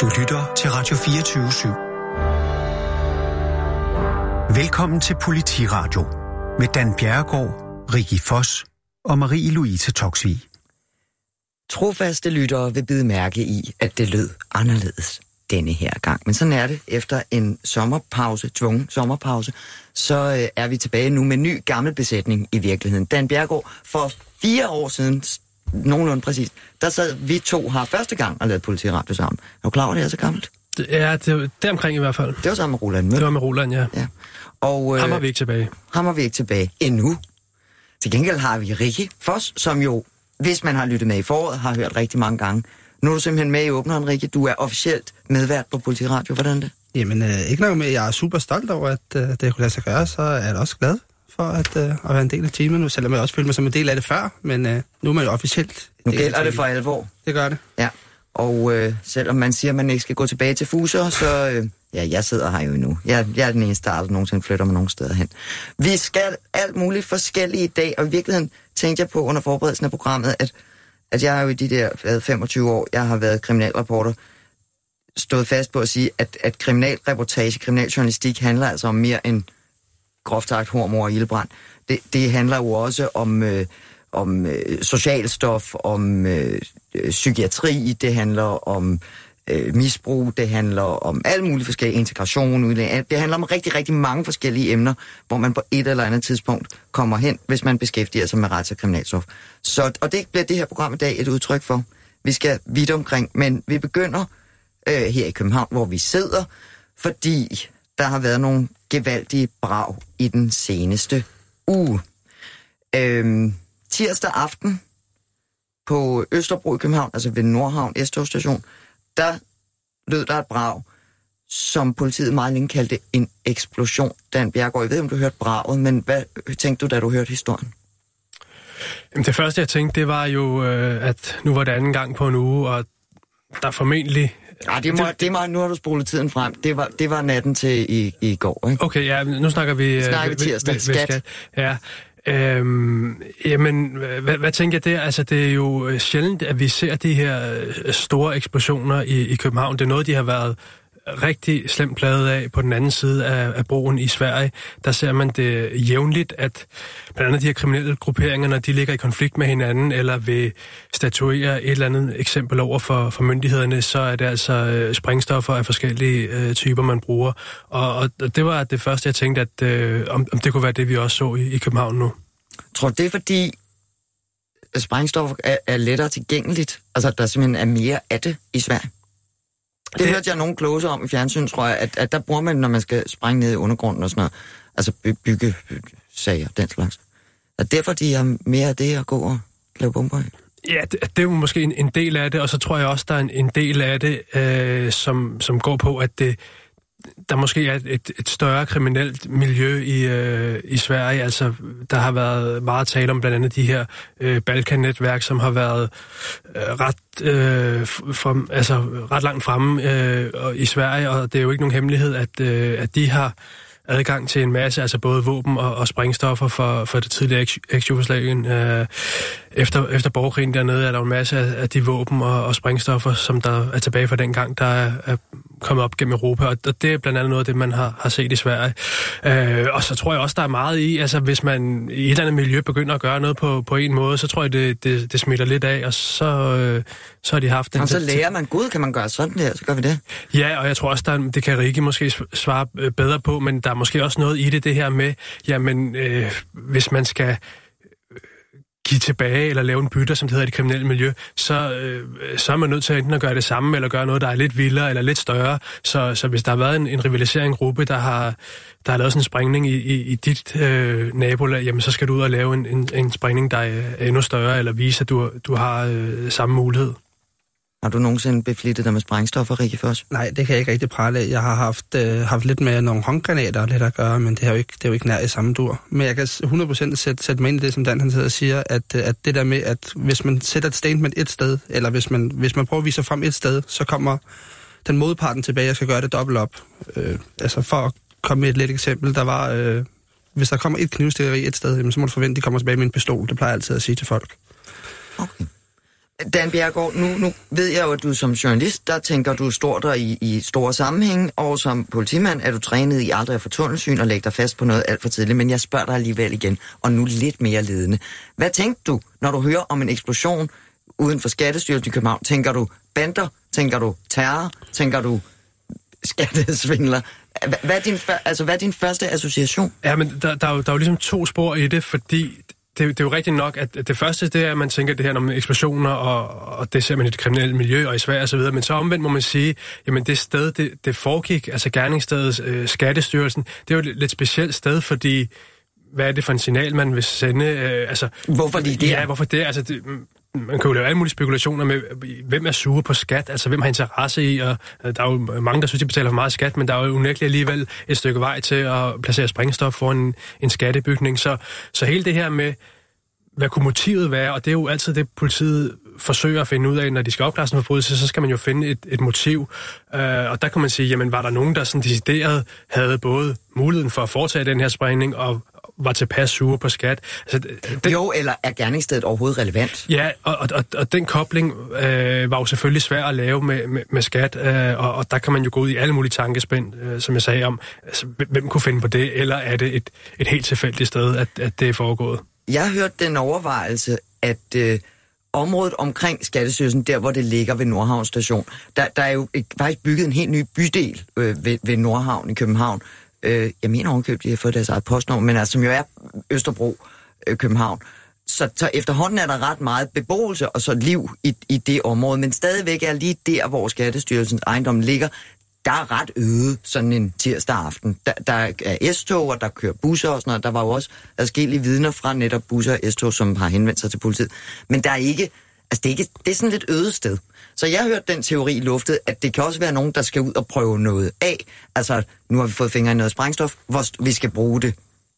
Du lytter til Radio 24 /7. Velkommen til Politiradio med Dan Bjerregaard, Rikki Foss og Marie-Louise Toxvi. Trofaste lyttere vil bide mærke i, at det lød anderledes denne her gang. Men sådan er det. Efter en sommerpause, tvungen sommerpause, så øh, er vi tilbage nu med ny gammel besætning i virkeligheden. Dan Bjergård, for fire år siden, nogenlunde præcis, der sad vi to her første gang og lavede politiradio sammen. Er du klar over, det er så gammelt? Ja, det, det omkring i hvert fald. Det var sammen med Roland Møller. Det var med Roland, ja. ja. Og, øh, ham er vi ikke tilbage. Ham er vi ikke tilbage endnu. Til gengæld har vi Rikke Foss, som jo, hvis man har lyttet med i foråret, har hørt rigtig mange gange. Nu er du simpelthen med i åbneren, Rikke. Du er officielt medvært på Politiradio. Hvordan det? Jamen, øh, ikke nok med, jeg er super stolt over, at øh, det kunne lade sig gøre, så er jeg også glad for at, øh, at være en del af teamet nu, selvom jeg også følte mig som en del af det før, men øh, nu er man jo officielt. Nu gælder det for alvor. Det gør det. Ja, og øh, selvom man siger, at man ikke skal gå tilbage til fuser, så øh, ja, jeg sidder her jo endnu. Jeg, jeg er den eneste, der aldrig nogensinde flytter mig nogen steder hen. Vi skal alt muligt forskellige i dag, og i virkeligheden tænkte jeg på under forberedelsen af programmet, at, at jeg har jo i de der 25 år, jeg har været kriminalreporter, stået fast på at sige, at, at kriminalreportage, kriminaljournalistik handler altså om mere end groft sagt hormor og ildbrand, Det, det handler jo også om, øh, om øh, socialstof, om øh, øh, psykiatri, det handler om øh, misbrug, det handler om alle mulige forskellige integration, udlæg. det handler om rigtig, rigtig mange forskellige emner, hvor man på et eller andet tidspunkt kommer hen, hvis man beskæftiger sig med rets- og kriminalstof. Så, og det bliver det her program i dag et udtryk for. Vi skal vidt omkring, men vi begynder øh, her i København, hvor vi sidder, fordi der har været nogle gevaldige brag i den seneste uge. Øhm, tirsdag aften på Østerbro i København, altså ved Nordhavn S-togstation, der lød der et brag, som politiet meget længe kaldte en eksplosion. Dan Bjergård, jeg ved, om du hørte braget, men hvad tænkte du, da du hørte historien? Jamen, Det første, jeg tænkte, det var jo, øh, at nu var det anden gang på en uge, og der formentlig Ja, det må, det, det må, nu har du spolet tiden frem. Det var, det var natten til i, i går, ikke? Okay, ja, nu snakker vi... Øh, snakker vi tirsdag. Vi, skat. skat. Ja. Øhm, jamen, hvad, hvad tænker jeg der? Altså, det er jo sjældent, at vi ser de her øh, store eksplosioner i, i København. Det er noget, de har været rigtig slemt pladet af på den anden side af, af broen i Sverige. Der ser man det jævnligt, at blandt andet de her kriminelle grupperinger, når de ligger i konflikt med hinanden, eller vil statuere et eller andet eksempel over for, for myndighederne, så er det altså øh, sprængstoffer af forskellige øh, typer, man bruger. Og, og det var det første, jeg tænkte, at øh, om, om det kunne være det, vi også så i, i København nu. Tror det er fordi, sprængstoffer er, er lettere tilgængeligt? Altså, der simpelthen er mere af det i Sverige? Det, det hørte jeg nogen kloge om i fjernsyn, tror jeg, at, at der bruger man, når man skal sprænge ned i undergrunden og sådan noget, altså bygge sager, den slags. Og derfor de har mere af det at gå og lave bomber i. Ja, det, det er jo måske en, en del af det, og så tror jeg også, der er en, en del af det, øh, som, som går på, at det, der måske er et, et større kriminelt miljø i, øh, i Sverige. Altså, der har været meget tale om blandt andet de her øh, Balkan-netværk, som har været øh, ret, øh, for, altså, ret langt fremme øh, i Sverige, og det er jo ikke nogen hemmelighed, at, øh, at de har adgang til en masse, altså både våben og, og sprængstoffer for, for det tidligere eks-Jugoslavien. Øh, efter, efter borgerkrigen dernede er der en masse af, af de våben og, og sprængstoffer, som der er tilbage fra den gang, der er, er kommet op gennem Europa, og det er blandt andet noget af det, man har, har set i Sverige. Øh, og så tror jeg også, der er meget i, altså hvis man i et eller andet miljø begynder at gøre noget på, på en måde, så tror jeg, det, det, det smitter lidt af, og så, øh, så har de haft den... Og så lærer man, gud, kan man gøre sådan der, så gør vi det. Ja, og jeg tror også, der, det kan Rikke måske svare øh, bedre på, men der er måske også noget i det, det her med, jamen, øh, hvis man skal give tilbage eller lave en bytter, som det hedder i det kriminelle miljø, så, øh, så er man nødt til enten at gøre det samme, eller gøre noget, der er lidt vildere eller lidt større. Så, så hvis der har været en, en rivalisering gruppe, der har, der har lavet sådan en sprængning i, i, i dit øh, nabolag, jamen så skal du ud og lave en, en, en sprængning, der er endnu større, eller vise, at du, du har øh, samme mulighed. Har du nogensinde beflittet dig med sprængstoffer, Rikke Foss? Nej, det kan jeg ikke rigtig prale af. Jeg har haft, øh, haft lidt med nogle håndgranater og lidt at gøre, men det er jo ikke, det er jo ikke nær i samme dur. Men jeg kan 100% sætte, sætte mig ind i det, som Dan han sidder og siger, at, øh, at det der med, at hvis man sætter et statement et sted, eller hvis man, hvis man prøver at vise sig frem et sted, så kommer den modparten tilbage og skal gøre det dobbelt op. Øh, altså for at komme med et lidt eksempel, der var, øh, hvis der kommer et knivstikkeri et sted, jamen, så må du forvente, at de kommer tilbage med en pistol. Det plejer jeg altid at sige til folk. Okay. Dan Bjergård, nu, nu ved jeg jo, at du som journalist, der tænker du stort og i, i store sammenhæng, og som politimand er du trænet i aldrig at få tunnelsyn og lægge dig fast på noget alt for tidligt, men jeg spørger dig alligevel igen, og nu lidt mere ledende. Hvad tænkte du, når du hører om en eksplosion uden for Skattestyrelsen i København? Tænker du bander? Tænker du terror? Tænker du skattesvindler? Hvad er, din, altså, hvad er din første association? Ja, men der, der, er jo, der er jo ligesom to spor i det, fordi det, det er jo rigtigt nok, at det første, det er, at man tænker det her om eksplosioner, og, og det ser man i det kriminelle miljø og i Sverige osv., men så omvendt må man sige, jamen det sted, det, det foregik, altså gerningsstedet, øh, Skattestyrelsen, det er jo et lidt specielt sted, fordi hvad er det for en signal, man vil sende? Øh, altså, hvorfor det Ja, hvorfor det? Altså, det, man kan jo lave alle mulige spekulationer med, hvem er sure på skat, altså hvem har interesse i, og øh, der er jo mange, der synes, de betaler for meget skat, men der er jo unægteligt alligevel et stykke vej til at placere springstof for en, en skattebygning. Så, så hele det her med, hvad kunne motivet være, og det er jo altid det, politiet forsøger at finde ud af, når de skal opklare en forbrydelse, så skal man jo finde et, et motiv. Øh, og der kan man sige, jamen var der nogen, der sådan decideret havde både muligheden for at foretage den her sprængning, og var tilpas sure på skat. Altså, den, jo, eller er gerningsstedet overhovedet relevant? Ja, og, og, og, og den kobling øh, var jo selvfølgelig svær at lave med, med, med skat, øh, og, og der kan man jo gå ud i alle mulige tankespænd, øh, som jeg sagde om, altså, hvem kunne finde på det, eller er det et, et helt tilfældigt sted, at, at det er foregået? Jeg har hørt den overvejelse, at øh, området omkring Skattestyrelsen, der hvor det ligger ved Nordhavn station, der, der er jo faktisk bygget en helt ny bydel øh, ved, ved Nordhavn i København. Øh, jeg mener ovenkøbt, de har fået deres eget postnummer, men altså, som jo er Østerbro, øh, København. Så, så efterhånden er der ret meget beboelse og så liv i, i det område, men stadigvæk er lige der, hvor Skattestyrelsens ejendom ligger, der er ret øde sådan en tirsdag aften. Der, der er S-tog, og der kører busser og sådan noget. Der var jo også adskillige vidner fra netop busser og S-tog, som har henvendt sig til politiet. Men der er ikke, altså det er, ikke, det er sådan lidt øde sted. Så jeg har hørt den teori luftet, at det kan også være nogen, der skal ud og prøve noget af. Altså, nu har vi fået fingre i noget sprængstof, hvor vi skal bruge det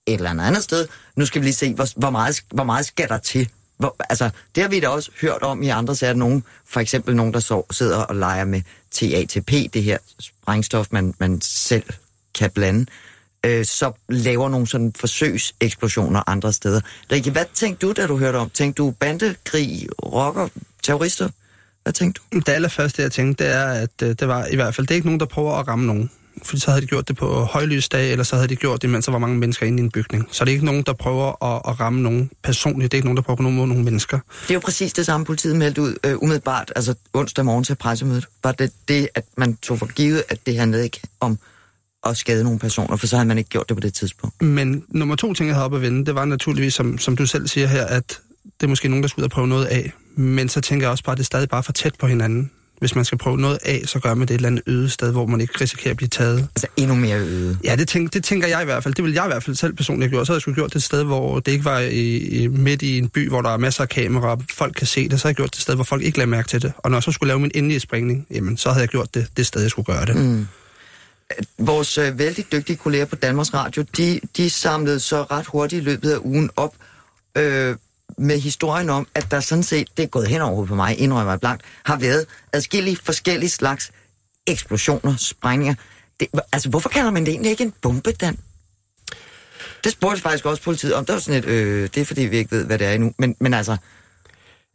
et eller andet sted. Nu skal vi lige se, hvor, hvor, meget, hvor meget skal der til hvor, altså, det har vi da også hørt om i andre sager. Nogen, for eksempel nogen, der så, sidder og leger med TATP, det her sprængstof, man, man selv kan blande, øh, så laver nogle sådan forsøgseksplosioner andre steder. Rikke, hvad tænkte du, da du hørte om? Tænkte du bandekrig, rocker, terrorister? Hvad tænkte du? Det allerførste, jeg tænkte, det er, at øh, det var i hvert fald, det er ikke nogen, der prøver at ramme nogen fordi så havde de gjort det på højlysdag, eller så havde de gjort det, mens der var mange mennesker inde i en bygning. Så det er ikke nogen, der prøver at, at ramme nogen personligt. Det er ikke nogen, der prøver at ramme nogen mennesker. Det er jo præcis det samme, politiet meldte ud øh, umiddelbart, altså onsdag morgen til pressemødet. Var det det, at man tog for givet, at det handlede ikke om at skade nogle personer, for så havde man ikke gjort det på det tidspunkt. Men nummer to ting, jeg havde op at vende, det var naturligvis, som, som du selv siger her, at det er måske nogen, der skal ud og prøve noget af. Men så tænker jeg også bare, at det er stadig bare for tæt på hinanden hvis man skal prøve noget af, så gør man det et eller andet øde sted, hvor man ikke risikerer at blive taget. Altså endnu mere øde? Ja, det, tænker, det tænker jeg i hvert fald. Det vil jeg i hvert fald selv personligt have gjort. Så havde jeg skulle gjort det et sted, hvor det ikke var i, i, midt i en by, hvor der er masser af kameraer, folk kan se det. Så havde jeg gjort det et sted, hvor folk ikke lader mærke til det. Og når jeg så skulle lave min endelige springning, jamen, så havde jeg gjort det det sted, jeg skulle gøre det. Mm. Vores øh, vældig dygtige kolleger på Danmarks Radio, de, de samlede så ret hurtigt i løbet af ugen op øh, med historien om, at der sådan set, det er gået hen over på mig, indrømmer jeg blankt, har været adskillige forskellige slags eksplosioner, sprængninger. Det, altså, hvorfor kalder man det egentlig ikke en bombe, Dan? Det spurgte faktisk også politiet om. Det var sådan et, øh, det er fordi, vi ikke ved, hvad det er endnu. Men, men altså,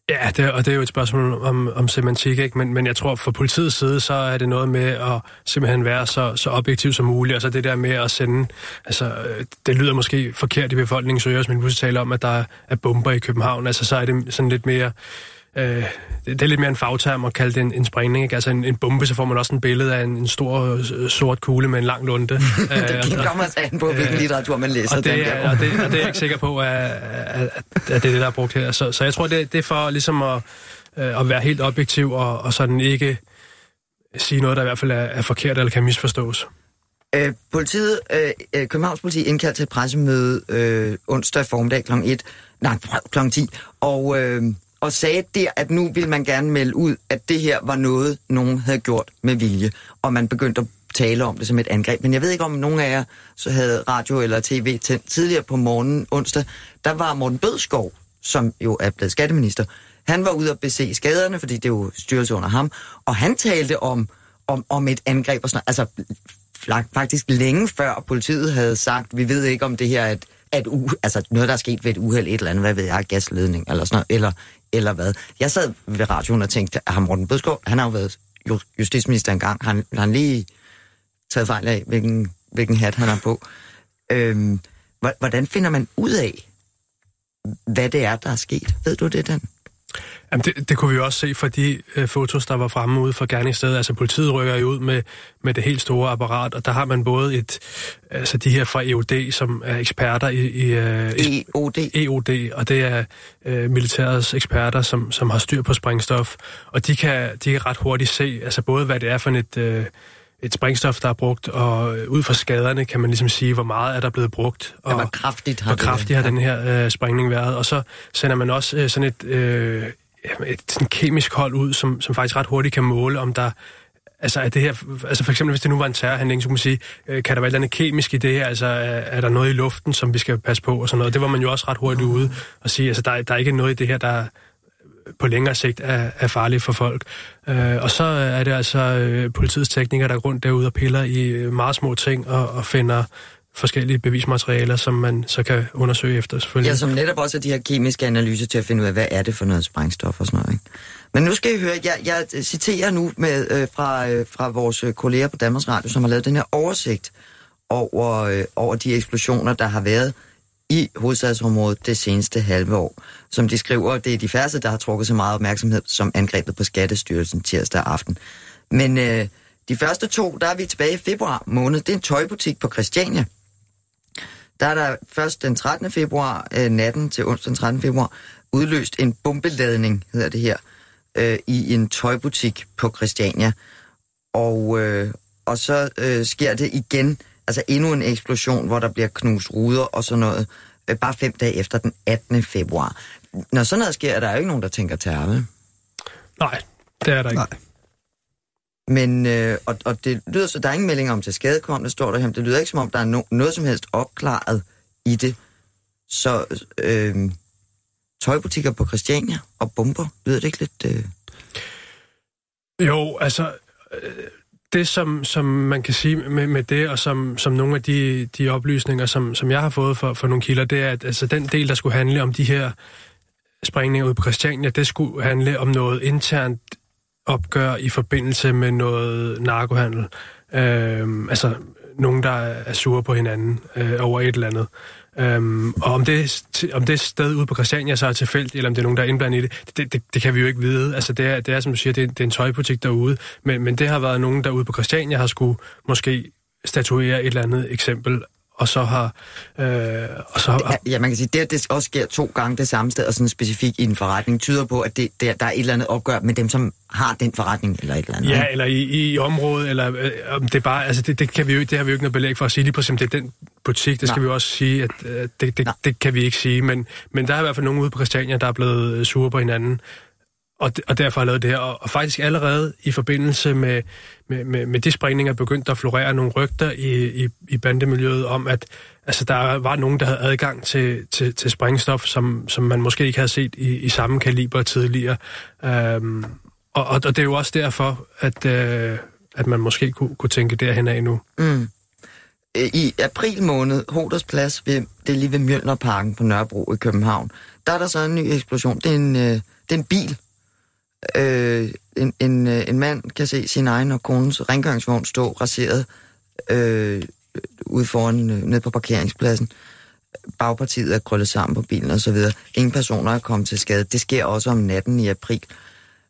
Ja, det, og det er jo et spørgsmål om, om semantik, ikke? Men, men jeg tror, fra politiets side, så er det noget med at simpelthen være så, så objektiv som muligt. så det der med at sende... Altså, det lyder måske forkert i befolkningens ører, men vi taler om, at der er bomber i København. Altså, så er det sådan lidt mere Øh, det er lidt mere en fagterm at kalde det en, en sprængning. Ikke? Altså en, en bombe, så får man også en billede af en, en stor øh, sort kugle med en lang lunde. det øh, kommer an på, hvilken øh, litteratur man læser. Og det, den der. og, det, og det er jeg ikke sikker på, at, at, at, det er det, der er brugt her. Så, så jeg tror, det, det er for ligesom at, øh, at være helt objektiv og, og sådan ikke sige noget, der i hvert fald er, er forkert eller kan misforstås. Øh, politiet, øh, øh Københavns politi indkaldt til et pressemøde øh, onsdag formiddag kl. 1, nej, kl. 10, og øh, og sagde der, at nu vil man gerne melde ud, at det her var noget, nogen havde gjort med vilje, og man begyndte at tale om det som et angreb. Men jeg ved ikke, om nogen af jer så havde radio eller tv tændt tidligere på morgenen onsdag. Der var Morten Bødskov, som jo er blevet skatteminister. Han var ude og bese skaderne, fordi det er jo styrelse under ham, og han talte om, om, om et angreb og sådan Altså faktisk længe før politiet havde sagt, vi ved ikke, om det her er et at u, altså noget, der er sket ved et uheld, et eller andet, hvad ved jeg, gasledning eller sådan noget, eller, eller hvad. Jeg sad ved radioen og tænkte, at Morten Bødskov, han har jo været justitsminister engang, han, har lige taget fejl af, hvilken, hvilken hat han har på. Øhm, hvordan finder man ud af, hvad det er, der er sket? Ved du det, Dan? Jamen det, det kunne vi også se fra de øh, fotos, der var fremme ude fra gerningsstedet. Altså politiet rykker jo ud med, med det helt store apparat, og der har man både et, altså de her fra EOD, som er eksperter i... i øh, EOD? EOD, og det er øh, militærets eksperter, som, som har styr på sprængstof. Og de kan, de kan ret hurtigt se, altså både hvad det er for et... Øh, et sprængstof, der er brugt, og ud fra skaderne kan man ligesom sige, hvor meget er der blevet brugt. Og ja, hvor kraftigt har, hvor kraftigt har den her øh, sprængning været. Og så sender man også øh, sådan et, øh, et sådan kemisk hold ud, som, som faktisk ret hurtigt kan måle, om der Altså, er det her, altså for eksempel, hvis det nu var en terrorhandling, så kunne man sige, øh, kan der være et eller andet kemisk i det her? Altså, er, er der noget i luften, som vi skal passe på og sådan noget? Det var man jo også ret hurtigt ude og sige, altså, der, der er ikke noget i det her, der på længere sigt er, er farligt for folk. Øh, og så er det altså øh, politiets teknikere, der går rundt derude og piller i øh, meget små ting og, og finder forskellige bevismaterialer, som man så kan undersøge efter selvfølgelig. Ja, som netop også er de her kemiske analyser til at finde ud af, hvad er det for noget sprængstof og sådan noget. Ikke? Men nu skal I høre, jeg, jeg citerer nu med, øh, fra, øh, fra vores øh, kolleger på Danmarks Radio, som har lavet den her oversigt over, øh, over de eksplosioner, der har været i hovedstadsområdet det seneste halve år. Som de skriver, det er de færreste, der har trukket så meget opmærksomhed som angrebet på Skattestyrelsen tirsdag aften. Men øh, de første to, der er vi tilbage i februar måned. Det er en tøjbutik på Christiania. Der er der først den 13. februar, øh, natten til onsdag den 13. februar, udløst en bombeladning, hedder det her, øh, i en tøjbutik på Christiania. Og, øh, og så øh, sker det igen altså endnu en eksplosion, hvor der bliver knust ruder og sådan noget, øh, bare fem dage efter den 18. februar. Når sådan noget sker, er der jo ikke nogen, der tænker terror, vel? Nej, det er der ikke. Nej. Men, øh, og, og det lyder så, der er ingen melding om til skadekom, det står der her, det lyder ikke som om, der er no, noget som helst opklaret i det. Så øh, tøjbutikker på Christiania og bomber, lyder det ikke lidt... Øh... Jo, altså... Øh det, som, som man kan sige med, med det, og som, som nogle af de, de oplysninger, som, som jeg har fået for, for nogle kilder, det er, at altså, den del, der skulle handle om de her sprængninger ud på Christiania, det skulle handle om noget internt opgør i forbindelse med noget narkohandel. Øh, altså nogen, der er sure på hinanden øh, over et eller andet. Øhm, og om det, om det sted ude på Christiania så er tilfældigt, eller om det er nogen, der er indblandet i det, det, det, det kan vi jo ikke vide. Altså det er, det er som du siger, det er, det er en tøjbutik derude, men, men det har været nogen, der ude på Christiania har skulle måske statuere et eller andet eksempel og så har... Øh, og så har ja, man kan sige, det at det også sker to gange det samme sted, og sådan specifikt i en forretning, tyder på, at det, det, der er et eller andet opgør med dem, som har den forretning, eller et eller andet. Ja, eller i, i området, eller øh, det er bare... Altså, det, det, kan vi jo, det har vi jo ikke noget belæg for at sige lige præcis, det er den butik, det skal Nej. vi også sige, at øh, det, det, det kan vi ikke sige, men, men der er i hvert fald nogen ude på Christiania, der er blevet sure på hinanden, og, og derfor har jeg lavet det her. Og, og faktisk allerede i forbindelse med, med, med, med de sprængninger begyndt at florere nogle rygter i, i, i bandemiljøet om, at altså, der var nogen, der havde adgang til, til, til sprængstof, som, som man måske ikke havde set i, i samme kaliber tidligere. Øhm, og, og, og det er jo også derfor, at, øh, at man måske kunne, kunne tænke derhen af nu. Mm. I april måned, Hoders Plads, ved, det er lige ved Mjølnerparken på Nørrebro i København, der er der så en ny eksplosion. Det er en, øh, det er en bil, øh, en, en, øh, en mand kan se sin egen og konens rengøringsvogn stå raseret øh, ude foran, øh, ned på parkeringspladsen. Bagpartiet er krøllet sammen på bilen og så videre. Ingen personer er kommet til skade. Det sker også om natten i april.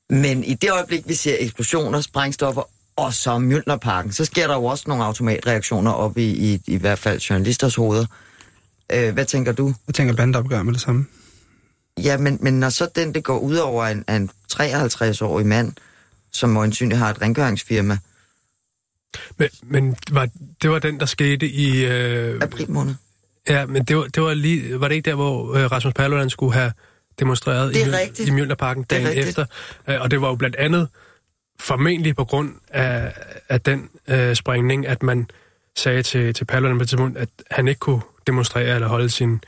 Men i det øjeblik, vi ser eksplosioner, sprængstoffer og så Mjølnerparken, så sker der jo også nogle automatreaktioner op i, i, i hvert fald journalisters hoveder. Øh, hvad tænker du? Jeg tænker bandeopgør med det samme. Ja, men, men når så den, det går ud over en, en 53-årig mand, som øjensynligt har et rengøringsfirma. Men, men var, det var den, der skete i... Øh... April måned. Ja, men det var, det var lige... Var det ikke der, hvor øh, Rasmus Paludan skulle have demonstreret i, i Mjølnerparken dagen efter? Øh, og det var jo blandt andet formentlig på grund af, af den øh, sprængning, at man sagde til, til Paludan på tidspunkt, at han ikke kunne demonstrere eller holde sin,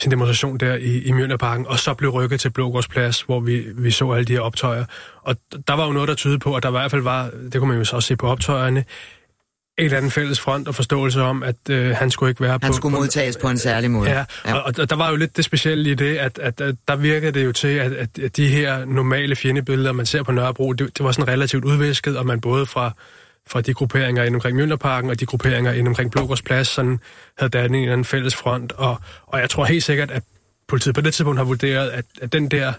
sin demonstration der i, i Mjølnerparken, og så blev rykket til Blågårdsplads, hvor vi, vi så alle de her optøjer. Og der var jo noget, der tydede på, at der i hvert fald var, det kunne man jo så også se på optøjerne, en eller anden fælles front og forståelse om, at øh, han skulle ikke være han på... Han skulle modtages på en særlig måde. Ja, ja. Og, og der var jo lidt det specielle i det, at, at, at der virkede det jo til, at, at de her normale fjendebilleder, man ser på Nørrebro, det, det var sådan relativt udvisket, og man både fra, fra de grupperinger ind omkring Møllerparken og de grupperinger ind omkring Blågårdsplads, sådan havde dannet en eller anden fælles front. Og, og jeg tror helt sikkert, at politiet på det tidspunkt har vurderet, at, at den der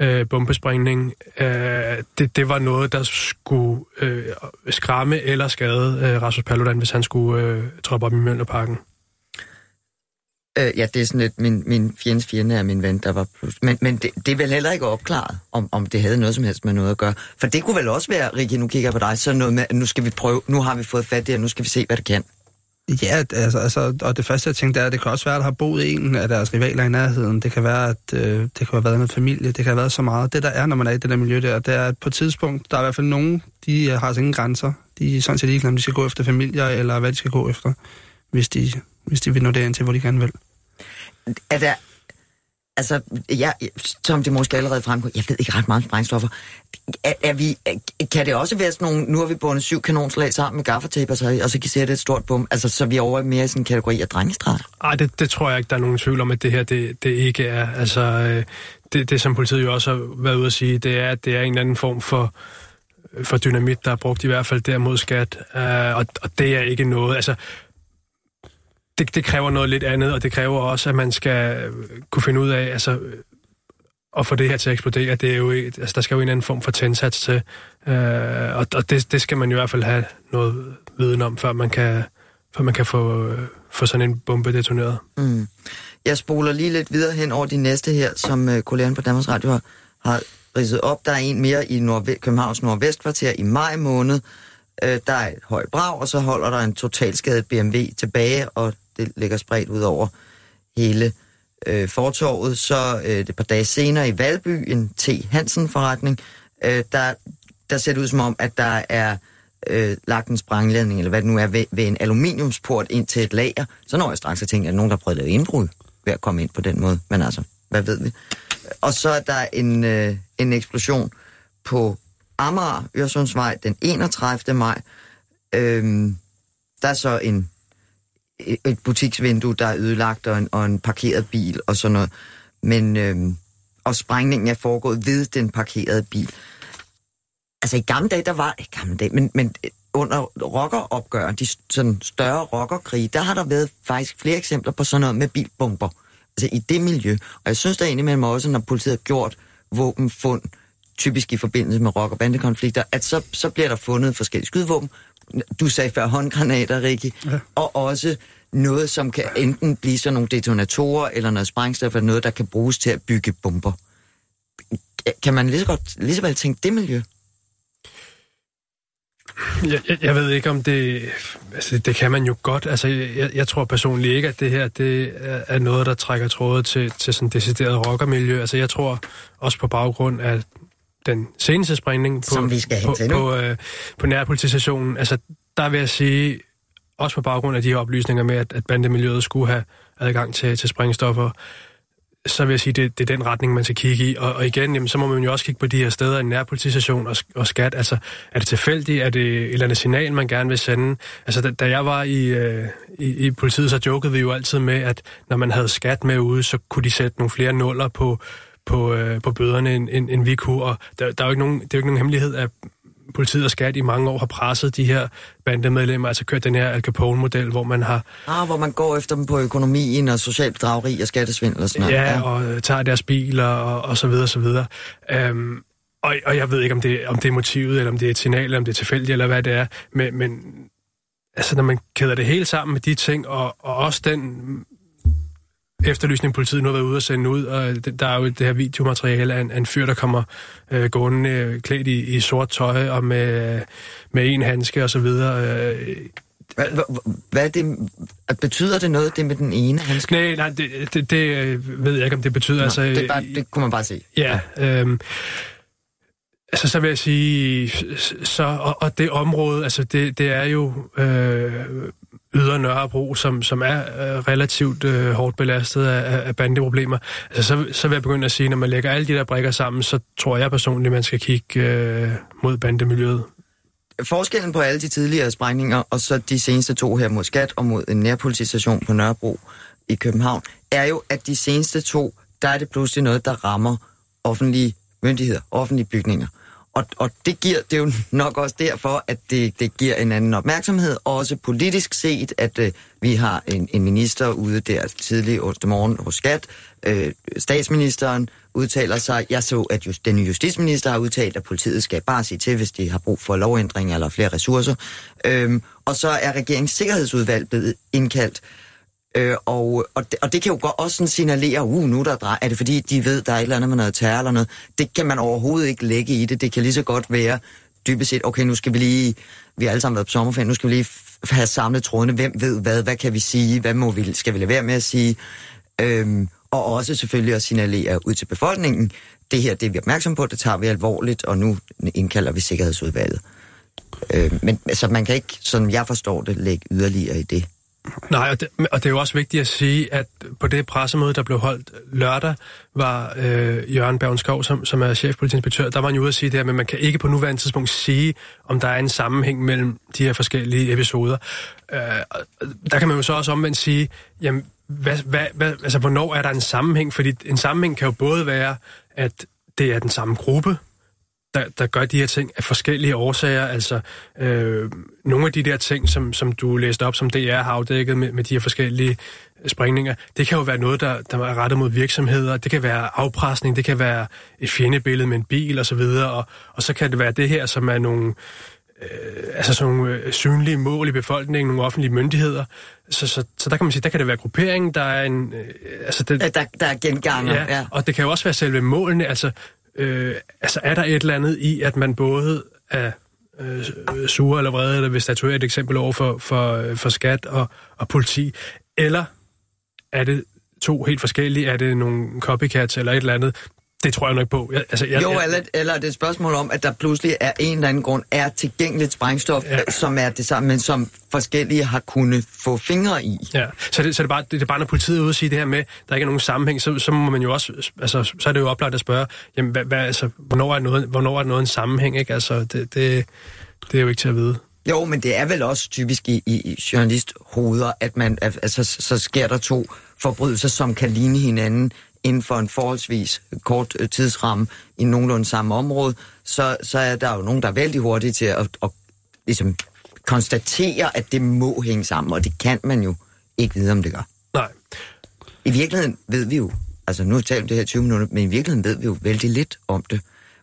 øh, bombesprængning, øh, det, det var noget, der skulle øh, skræmme eller skade øh, Rasmus Paludan, hvis han skulle øh, troppe op i Møllerparken. Øh, ja, det er sådan lidt, min, min fjends fjende er min ven, der var plus. Men, men det, det er vel heller ikke opklaret, om, om det havde noget som helst med noget at gøre. For det kunne vel også være, Rikke, nu kigger jeg på dig, så noget med, nu skal vi prøve, nu har vi fået fat i det, nu skal vi se, hvad det kan. Ja, altså, altså, og det første, jeg tænkte, er, at det kan også være, at der har boet en af deres rivaler i nærheden. Det kan være, at øh, det kan have været noget familie. Det kan have været så meget. Det, der er, når man er i det der miljø der, det er, at på et tidspunkt, der er i hvert fald nogen, de øh, har altså ingen grænser. De er sådan set ikke, om de skal gå efter familier, eller hvad de skal gå efter, hvis de, hvis de vil nå derind til, hvor de gerne vil. Er der, altså, ja, som det måske allerede fremgår, jeg ved ikke ret meget om sprængstoffer. Er, er vi, kan det også være sådan nogle, nu har vi bundet syv kanonslag sammen med gaffertape, og så, og så kan I det et stort bum, altså så vi er over mere i sådan en kategori af drengestræt? Nej, det, det tror jeg ikke, der er nogen tvivl om, at det her, det, det ikke er. Altså, øh, det, det som politiet jo også har været ude at sige, det er, at det er en eller anden form for, for dynamit, der er brugt i hvert fald der mod skat, uh, og, og det er ikke noget, altså det, det kræver noget lidt andet, og det kræver også, at man skal øh, kunne finde ud af, altså, øh, at få det her til at eksplodere. Det er jo, altså, der skal jo en anden form for tændsats til, øh, og, og det, det skal man i hvert fald have noget viden om, før man kan, før man kan få, øh, få sådan en bombe detoneret. Mm. Jeg spoler lige lidt videre hen over de næste her, som øh, kollegerne på Danmarks Radio har, har ridset op. Der er en mere i Nordve- Københavns Nordvestkvarter i maj måned. Øh, der er et højt brag, og så holder der en totalskadet BMW tilbage, og det ligger spredt ud over hele øh, fortorvet. Så øh, det et par dage senere i Valby, en T. Hansen-forretning, øh, der, der ser det ud som om, at der er øh, lagt en sprængledning, eller hvad det nu er, ved, ved en aluminiumsport ind til et lager. Så når jeg straks at tænke, at nogen, der har prøvet at lave indbrud ved at komme ind på den måde. Men altså, hvad ved vi? Og så er der en, øh, en eksplosion på Amager, Øresundsvej, den 31. maj. Øhm, der er så en et butiksvindue, der er ødelagt, og en, og en parkeret bil og sådan noget. Men, øhm, og sprængningen er foregået ved den parkerede bil. Altså i gamle dage, der var, i gamle dage, men, men øh, under rockeropgør, de sådan større rockerkrige, der har der været faktisk flere eksempler på sådan noget med bilbomber. Altså i det miljø. Og jeg synes der indimellem også, når politiet har gjort våbenfund, typisk i forbindelse med rock- og bandekonflikter, at så, så bliver der fundet forskellige skydevåben, du sagde før håndgranater, Rikke, ja. og også noget, som kan enten blive sådan nogle detonatorer, eller noget sprængstof, eller noget, der kan bruges til at bygge bomber. Kan man lige så, godt, lige så vel tænke det miljø? Jeg, jeg, jeg ved ikke, om det... Altså, det kan man jo godt. Altså, jeg, jeg tror personligt ikke, at det her det er noget, der trækker trådet til, til sådan decideret rockermiljø. Altså, jeg tror også på baggrund af den seneste sprængning på, Som vi skal på, på, øh, på nærpolitistationen, altså der vil jeg sige, også på baggrund af de her oplysninger med, at, at bandemiljøet skulle have adgang til, til sprængstoffer, så vil jeg sige, det, det er den retning, man skal kigge i. Og, og igen, jamen, så må man jo også kigge på de her steder, en nærpolitistation og, og skat. Altså, er det tilfældigt? Er det et eller andet signal, man gerne vil sende? Altså, da, da jeg var i, øh, i, i politiet, så jokede vi jo altid med, at når man havde skat med ude, så kunne de sætte nogle flere nuller på på, øh, på bøderne, end, end, end vi kunne. Og der, der er jo ikke nogen, det er jo ikke nogen hemmelighed, at politiet og skat i mange år har presset de her bandemedlemmer, altså kørt den her Al Capone-model, hvor man har... Ah, hvor man går efter dem på økonomien og social bedrageri og skattesvindel og sådan noget. Ja, og øh, tager deres biler og, og så videre, og så videre. Um, og, og jeg ved ikke, om det, om det er motivet, eller om det er et signal, eller om det er tilfældigt, eller hvad det er. Men, men altså, når man kæder det hele sammen med de ting, og, og også den efterlysning politiet nu har været ude og sende ud, og der er jo det her videomateriale af en, en fyr, der kommer øh, gående øh, klædt i, i sort tøj og med, med en handske og så videre. Øh, hvad, hvad er det, betyder det noget, det med den ene handske? Nej, nej, det, det, det øh, ved jeg ikke, om det betyder. Nå, altså, det, bare, det kunne man bare se. Ja, ja. Øhm, Altså, så vil jeg sige, så, og, og det område, altså, det, det er jo øh, ydre Nørrebro, som, som er øh, relativt øh, hårdt belastet af, af bandeproblemer. Altså, så, så vil jeg begynde at sige, når man lægger alle de der brikker sammen, så tror jeg personligt, man skal kigge øh, mod bandemiljøet. forskellen på alle de tidligere sprængninger, og så de seneste to her mod Skat og mod en nærpolitistation på Nørrebro i København, er jo, at de seneste to, der er det pludselig noget, der rammer offentlige myndigheder, offentlige bygninger. Og, og det giver det er jo nok også derfor, at det, det giver en anden opmærksomhed, også politisk set, at øh, vi har en, en minister ude der tidlig onsdag morgen hos Skat. Øh, statsministeren udtaler sig. Jeg så, at just, den nye justitsminister har udtalt, at politiet skal bare sige til, hvis de har brug for lovændringer eller flere ressourcer. Øh, og så er regeringens sikkerhedsudvalg blevet indkaldt. Øh, og, og, det, og det kan jo godt også sådan signalere, uh, nu der drej, er det fordi, de ved, der er et eller andet med noget terror eller noget. Det kan man overhovedet ikke lægge i det. Det kan lige så godt være dybest set, okay, nu skal vi lige, vi har alle sammen været på sommerferien, nu skal vi lige have samlet trådene, hvem ved hvad, hvad kan vi sige, hvad må vi, skal vi lade være med at sige, øhm, og også selvfølgelig at signalere ud til befolkningen, det her det er vi opmærksom på, det tager vi alvorligt, og nu indkalder vi Sikkerhedsudvalget. Øh, men altså, man kan ikke, som jeg forstår det, lægge yderligere i det. Nej, og det, og det er jo også vigtigt at sige, at på det pressemøde, der blev holdt lørdag, var øh, Jørgen Bergenskov, som, som er chefpolitiinspektør, der var han jo ude at sige det her, men man kan ikke på nuværende tidspunkt sige, om der er en sammenhæng mellem de her forskellige episoder. Øh, der kan man jo så også omvendt sige, jamen, hvad, hvad, hvad, altså, hvornår er der en sammenhæng? Fordi en sammenhæng kan jo både være, at det er den samme gruppe, der, der gør de her ting af forskellige årsager. Altså, øh, nogle af de der ting, som, som du læste op, som DR har afdækket med, med de her forskellige springninger, det kan jo være noget, der, der er rettet mod virksomheder. Det kan være afpresning, det kan være et fjendebillede med en bil osv., og, og, og så kan det være det her, som er nogle øh, altså sådan nogle øh, synlige mål i befolkningen, nogle offentlige myndigheder. Så, så, så der kan man sige, der kan det være gruppering, der er en... Øh, altså det, der, der er genganger, ja, ja. Og det kan jo også være selve målene, altså, øh, altså er der et eller andet i, at man både er øh, sure eller vrede, eller vil statuere et eksempel over for, for, for skat og, og politi, eller er det to helt forskellige? Er det nogle copycats eller et eller andet? Det tror jeg nok på. Jeg, altså, jeg, jo, jeg, eller, eller det er et spørgsmål om, at der pludselig er en eller anden grund er tilgængeligt sprængstof, ja. som er det samme, men som forskellige har kunnet få fingre i. Ja, så det, så det, er, bare, det er bare, når politiet er ude og sige det her med, der ikke er nogen sammenhæng, så, så må man jo også, altså, så er det jo oplagt at spørge, jamen, hvad, hvad, altså, hvornår, er noget, hvornår er noget en sammenhæng, ikke? Altså, det, det, det er jo ikke til at vide. Jo, men det er vel også typisk i, i journalisthoveder, at man, altså, så sker der to forbrydelser, som kan ligne hinanden inden for en forholdsvis kort øh, tidsramme i nogenlunde samme område, så, så er der jo nogen, der er vældig hurtige til at, at ligesom konstatere, at det må hænge sammen, og det kan man jo ikke vide, om det gør. Nej. I virkeligheden ved vi jo, altså nu har vi det her 20 minutter, men i virkeligheden ved vi jo vældig lidt om det.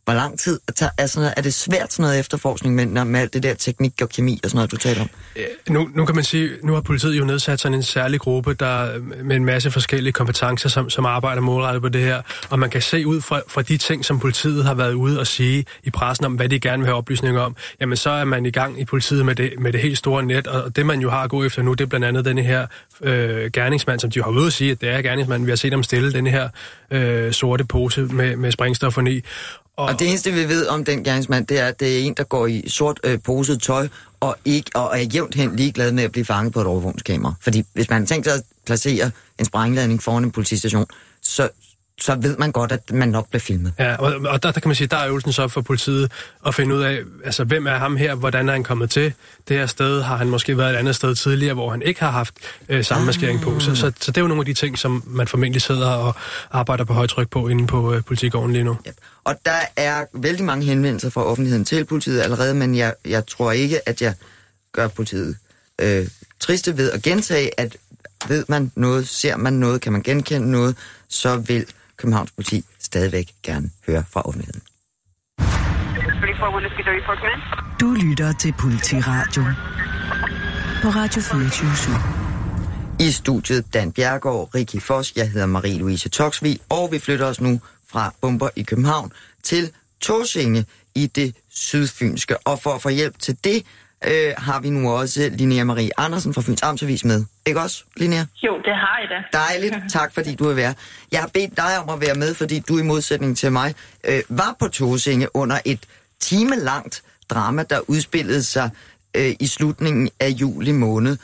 Hvor lang tid tager, er, altså, sådan noget, er det svært sådan noget efterforskning med, med alt det der teknik og kemi og sådan noget, du taler om? Øh, nu, nu kan man sige, nu har politiet jo nedsat sådan en særlig gruppe, der med en masse forskellige kompetencer, som, som arbejder målrettet på det her. Og man kan se ud fra, fra de ting, som politiet har været ude og sige i pressen om, hvad de gerne vil have oplysninger om, jamen så er man i gang i politiet med det, med det helt store net. Og det man jo har at gå efter nu, det er blandt andet denne her øh, gerningsmand, som de har ude at sige, at det er gerningsmanden. Vi har set ham stille den her øh, sorte pose med, med sprængstofferne i. Og, og det eneste, vi ved om den gerningsmand, det er, at det er en, der går i sort øh, poset tøj, og, ikke, og er jævnt hen ligeglad med at blive fanget på et overvågningskamera. Fordi hvis man tænkt sig at placere en sprængladning foran en politistation, så, så ved man godt, at man nok bliver filmet. Ja, og, og der, der kan man sige, der er øvelsen så for politiet at finde ud af, altså hvem er ham her, hvordan er han kommet til det her sted, har han måske været et andet sted tidligere, hvor han ikke har haft øh, samme maskering på. Så, så, så det er jo nogle af de ting, som man formentlig sidder og arbejder på højtryk på inde på øh, politigården lige nu. Ja. Og der er vældig mange henvendelser fra offentligheden til politiet allerede, men jeg, jeg tror ikke, at jeg gør politiet øh, triste ved at gentage, at ved man noget, ser man noget, kan man genkende noget, så vil Københavns politi stadigvæk gerne høre fra offentligheden. Du lytter til Politiradio på Radio 24 I studiet Dan Bjergård, Rikki Foss, jeg hedder Marie-Louise Toksvig, og vi flytter os nu fra Bomber i København til Torsinge i det sydfynske. Og for at få hjælp til det, øh, har vi nu også Linnea Marie Andersen fra Fyns Amtsavis med. Ikke også, Linnea? Jo, det har jeg da. Dejligt. Tak, fordi du vil være. Jeg har bedt dig om at være med, fordi du i modsætning til mig øh, var på Torsinge under et timelangt drama, der udspillede sig øh, i slutningen af juli måned.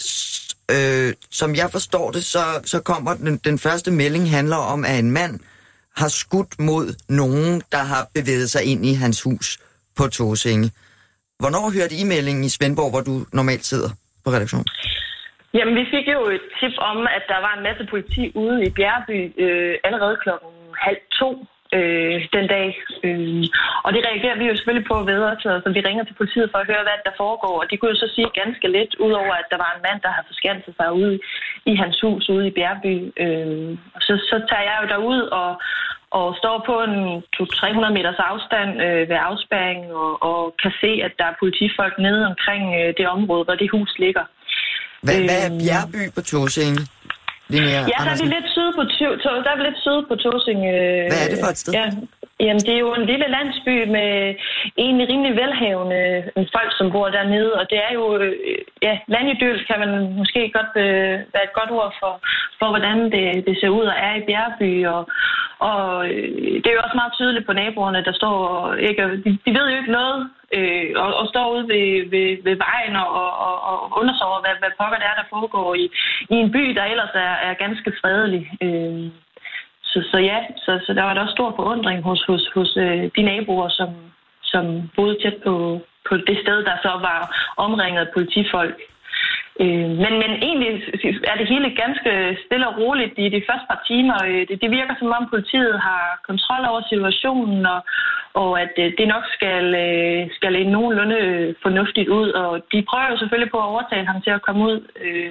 S- øh, som jeg forstår det, så, så kommer den, den første melding handler om, at en mand har skudt mod nogen, der har bevæget sig ind i hans hus på Tåsinge. Hvornår hørte I meldingen i Svendborg, hvor du normalt sidder på redaktionen? Jamen, vi fik jo et tip om, at der var en masse politi ude i Bjergby øh, allerede klokken halv to øh, den dag. Øh, og det reagerer vi jo selvfølgelig på videre, så, så vi ringer til politiet for at høre, hvad der foregår. Og de kunne jo så sige ganske lidt, udover at der var en mand, der havde forskanset sig ude i hans hus ude i Bjergby. Øh, og så, så tager jeg jo derud og, og står på en 200-300 meters afstand øh, ved afspæring og, og kan se, at der er politifolk nede omkring øh, det område, hvor det hus ligger. Hvad, hvad er Bjergby på Tåsinge? Linnea ja, der er vi lidt syd på, der er vi lidt syd på Tåsing. Øh, hvad er det for et sted? Ja, Jamen, det er jo en lille landsby med egentlig rimelig velhavende øh, folk, som bor dernede, og det er jo, øh, ja, landidyl kan man måske godt øh, være et godt ord for, for hvordan det, det ser ud og er i Bjergby, og, og øh, det er jo også meget tydeligt på naboerne, der står, ikke, de, de ved jo ikke noget, øh, og, og står ude ved, ved, ved vejen og, og, og undersøger, hvad, hvad pokker det er, der foregår i, i en by, der ellers er, er ganske fredelig. Øh, så, så ja, så, så der var der også stor forundring hos, hos, hos øh, de naboer, som, som boede tæt på, på det sted, der så var omringet af politifolk. Øh, men, men egentlig er det hele ganske stille og roligt i de første par timer. Øh, det, det virker som om politiet har kontrol over situationen, og, og at øh, det nok skal, øh, skal en nogenlunde fornuftigt ud. Og de prøver jo selvfølgelig på at overtale ham til at komme ud øh,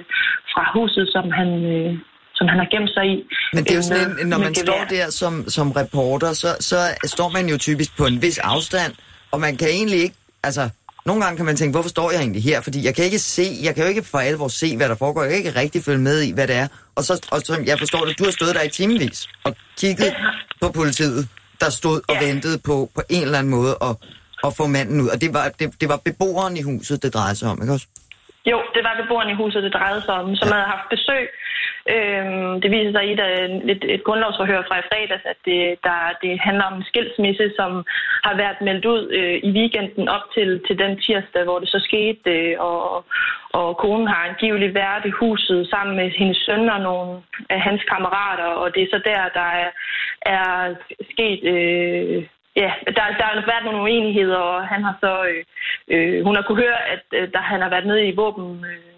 fra huset, som han, øh, som han har gemt sig i. Men det er jo sådan, en, når man står der som, som reporter, så, så står man jo typisk på en vis afstand, og man kan egentlig ikke, altså, nogle gange kan man tænke, hvorfor står jeg egentlig her? Fordi jeg kan ikke se, jeg kan jo ikke for alvor se, hvad der foregår. Jeg kan ikke rigtig følge med i, hvad det er. Og så, og så jeg forstår det, du har stået der i timevis og kigget på politiet, der stod og ja. ventede på, på en eller anden måde at, at få manden ud. Og det var, det, det var beboeren i huset, det drejede sig om, ikke også? Jo, det var beboeren i huset, det drejede sig om, som ja. havde haft besøg Øhm, det viser sig i et, et, et grundlovsforhør fra i fredags, at det, der, det handler om en skilsmisse, som har været meldt ud øh, i weekenden op til, til den tirsdag, hvor det så skete, øh, og, og konen har angiveligt været i huset sammen med hendes søn og nogle af hans kammerater, og det er så der, der er, er sket... Øh, ja, der, der har været nogle uenigheder, og han har så, øh, øh, hun har kunne høre, at øh, der, han har været nede i våben, øh,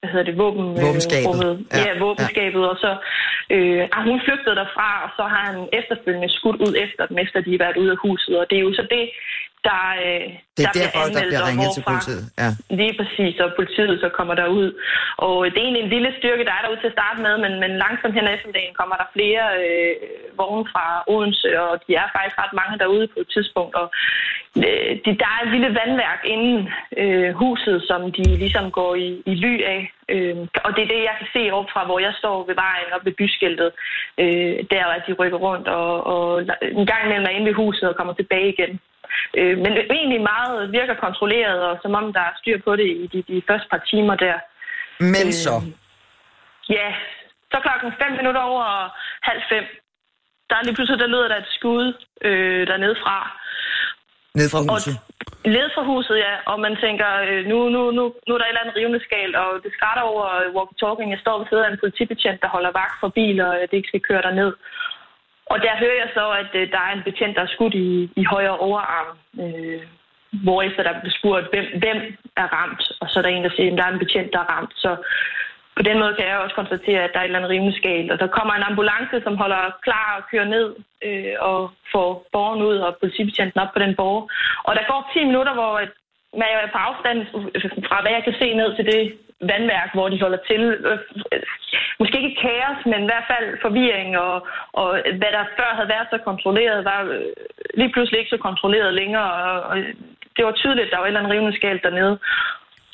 hvad hedder det, våben, øh, våbenskabet. Øh, ja, ja, våbenskabet, ja. og så øh, ah, hun flygtede derfra, og så har han efterfølgende skudt ud efter dem, efter de har været ude af huset, og det er jo så det, der, øh, det er der derfor, bliver der bliver ringet til politiet. Ja. Lige præcis, og politiet så kommer der ud. Og det er egentlig en lille styrke, der er derude til at starte med, men, men langsomt hen ad eftermiddagen kommer der flere øh, vogne fra Odense, og de er faktisk ret mange derude på et tidspunkt. Og øh, de, der er et lille vandværk inden øh, huset, som de ligesom går i, i ly af. Øh, og det er det, jeg kan se op fra, hvor jeg står ved vejen og ved byskiltet, øh, der at de rykker rundt, og, og en gang imellem er inde ved huset og kommer tilbage igen. Øh, men egentlig meget virker kontrolleret, og som om der er styr på det i de, de første par timer der. Men øh, så? Ja, så klokken 5 minutter over halv fem, der er lige pludselig, der lyder der et skud øh, dernede fra. Ned fra huset? Ned fra huset, ja. Og man tænker, øh, nu, nu, nu, nu er der et eller andet rivende skal, og det skrætter over walkie-talking. Jeg står ved siden af en politibetjent, der holder vagt for biler, og det ikke skal køre derned. Og der hører jeg så, at øh, der er en betjent, der er skudt i, i højre overarm, øh, hvorefter der bliver spurgt, hvem, hvem er ramt, og så er der en, der siger, at der er en betjent, der er ramt. Så på den måde kan jeg også konstatere, at der er et eller andet rimelig skalt. Og der kommer en ambulance, som holder klar og kører ned øh, og får borgeren ud og politibetjenten op på den borger. Og der går 10 minutter, hvor man er på afstand fra, hvad jeg kan se ned til det vandværk, hvor de holder til. Måske ikke kaos, men i hvert fald forvirring, og, og hvad der før havde været så kontrolleret, var lige pludselig ikke så kontrolleret længere. Og det var tydeligt, at der var et eller andet rivende skald dernede.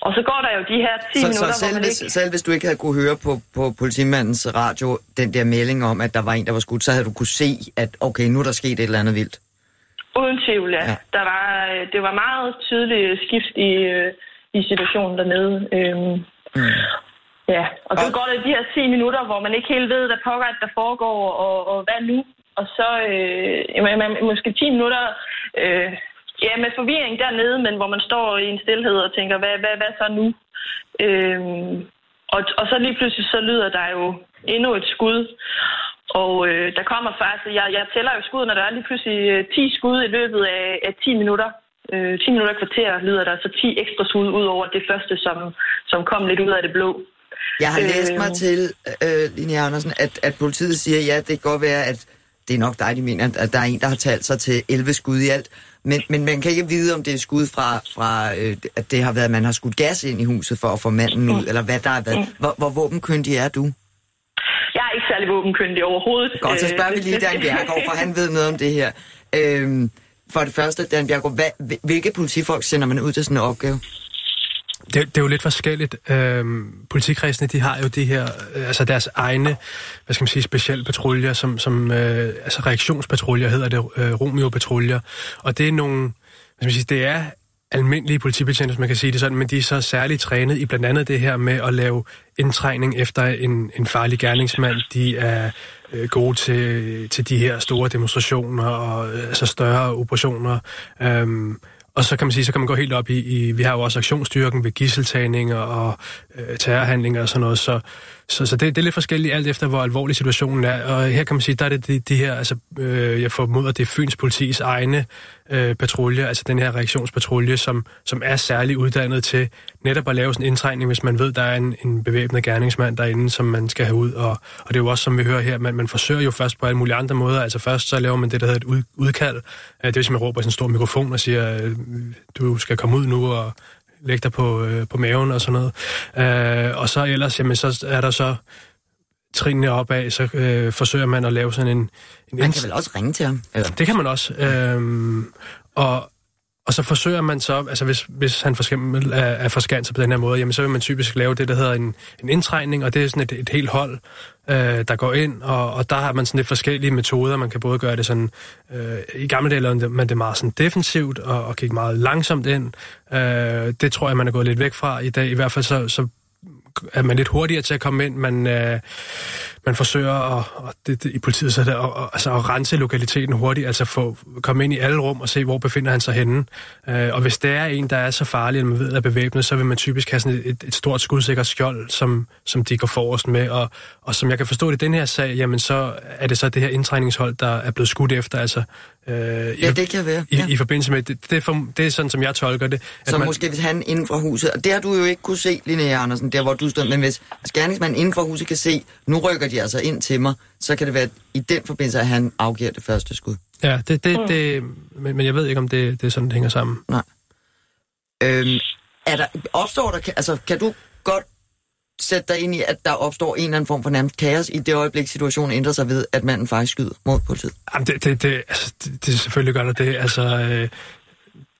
Og så går der jo de her 10 så, minutter, så selv, hvor man hvis, ikke... selv hvis du ikke havde kunne høre på, på politimandens radio den der melding om, at der var en, der var skudt, så havde du kunne se, at okay, nu er der sket et eller andet vildt? Uden tvivl, ja. ja. Der var, det var meget tydeligt skift i, øh, i situationen dernede. Øhm, mm. Ja, og så og... går det de her 10 minutter, hvor man ikke helt ved, hvad pokker der foregår, og, og hvad nu? Og så øh, måske 10 minutter øh, ja, med forvirring dernede, men hvor man står i en stillhed og tænker, hvad, hvad, hvad så nu? Øh, og, og så lige pludselig så lyder der jo endnu et skud. Og øh, der kommer faktisk, jeg, jeg tæller jo skuddene, der er lige pludselig 10 øh, skud i løbet af, af 10 minutter. Øh, 10 minutter kvarter lyder der så 10 ekstra skud ud over det første, som, som kom lidt ud af det blå. Jeg har læst mig til, øh, Linnea Andersen, at, at politiet siger, ja, det kan godt være, at det er nok dig, de mener, at der er en, der har talt sig til 11 skud i alt. Men, men man kan ikke vide, om det er skud fra, fra øh, at det har været, at man har skudt gas ind i huset for at få manden ud, eller hvad der er været. Hvor, hvor våbenkyndig er du? Jeg er ikke særlig våbenkyndig overhovedet. Godt, så spørger vi lige Dan Bjergård, for han ved noget om det her. Øhm, for det første, Dan Bjergård, hvad, hvilke politifolk sender man ud til sådan en opgave? Det, det er jo lidt forskelligt. Øhm, politikredsene, de har jo de her, øh, altså deres egne, hvad skal man sige, specielle patruljer, som, som øh, altså reaktionspatruljer hedder det, øh, Romeo-patruljer. Og det er nogle, hvad skal man sige, det er almindelige politibetjente, hvis man kan sige det sådan, men de er så særligt trænet i blandt andet det her med at lave indtrængning efter en, en farlig gerningsmand. De er øh, gode til, til de her store demonstrationer og øh, altså større operationer. Øhm, og så kan man sige, så kan man gå helt op i, i vi har jo også aktionsstyrken ved gisseltagninger og øh, terrorhandlinger og sådan noget, så, så, så det, det er lidt forskelligt alt efter, hvor alvorlig situationen er. Og her kan man sige, der er det de, de her, altså øh, jeg formoder, det er Fyns politis egne øh, patrulje, altså den her reaktionspatrulje, som, som er særligt uddannet til netop at lave sådan en indtrængning, hvis man ved, der er en, en bevæbnet gerningsmand derinde, som man skal have ud. Og, og det er jo også, som vi hører her, man, man forsøger jo først på alle mulige andre måder. Altså først så laver man det, der hedder et ud, udkald. Øh, det vil sige, man råber sådan en stor mikrofon og siger, øh, du skal komme ud nu og lægge dig på, øh, på maven og sådan noget. Øh, og så ellers, jamen, så er der så trinene opad, så øh, forsøger man at lave sådan en... en man kan vel også ringe til ham? Eller? Det kan man også. Øh, og, og så forsøger man så, altså hvis, hvis han for eksempel er, er forskanset på den her måde, jamen så vil man typisk lave det, der hedder en, en indtrængning, og det er sådan et, et helt hold, øh, der går ind, og, og der har man sådan lidt forskellige metoder. Man kan både gøre det sådan, øh, i gamle dage lavede man det meget sådan defensivt, og, og gik meget langsomt ind. Øh, det tror jeg, man er gået lidt væk fra i dag. I hvert fald så, så er man lidt hurtigere til at komme ind. Man, øh, man forsøger at, og det, det, i politiet så der, og, og, altså at rense lokaliteten hurtigt, altså få, komme ind i alle rum og se, hvor befinder han sig henne. Øh, og hvis der er en, der er så farlig, at man ved er bevæbnet, så vil man typisk have sådan et, et stort skudsikkert skjold, som, som de går forrest med. Og, og som jeg kan forstå det i den her sag, jamen så er det så det her indtræningshold, der er blevet skudt efter, altså Øh, ja, det kan være. Ja. I, I forbindelse med, det, det, er for, det er sådan, som jeg tolker det. At så man, måske hvis han inden fra huset, og det har du jo ikke kunne se, Linnea Andersen, der hvor du stod, men hvis gerningsmanden inden fra huset kan se, nu rykker de altså ind til mig, så kan det være i den forbindelse, at han afgiver det første skud. Ja, det, det, det men, men jeg ved ikke, om det, det er sådan, det hænger sammen. Nej. Øhm, er der, opstår der, altså kan du godt sætte dig ind i, at der opstår en eller anden form for nærmest kaos i det øjeblik, situationen ændrer sig ved, at manden faktisk skyder mod politiet? Jamen, det, det, det, altså, det, det selvfølgelig gør der det. Altså, øh,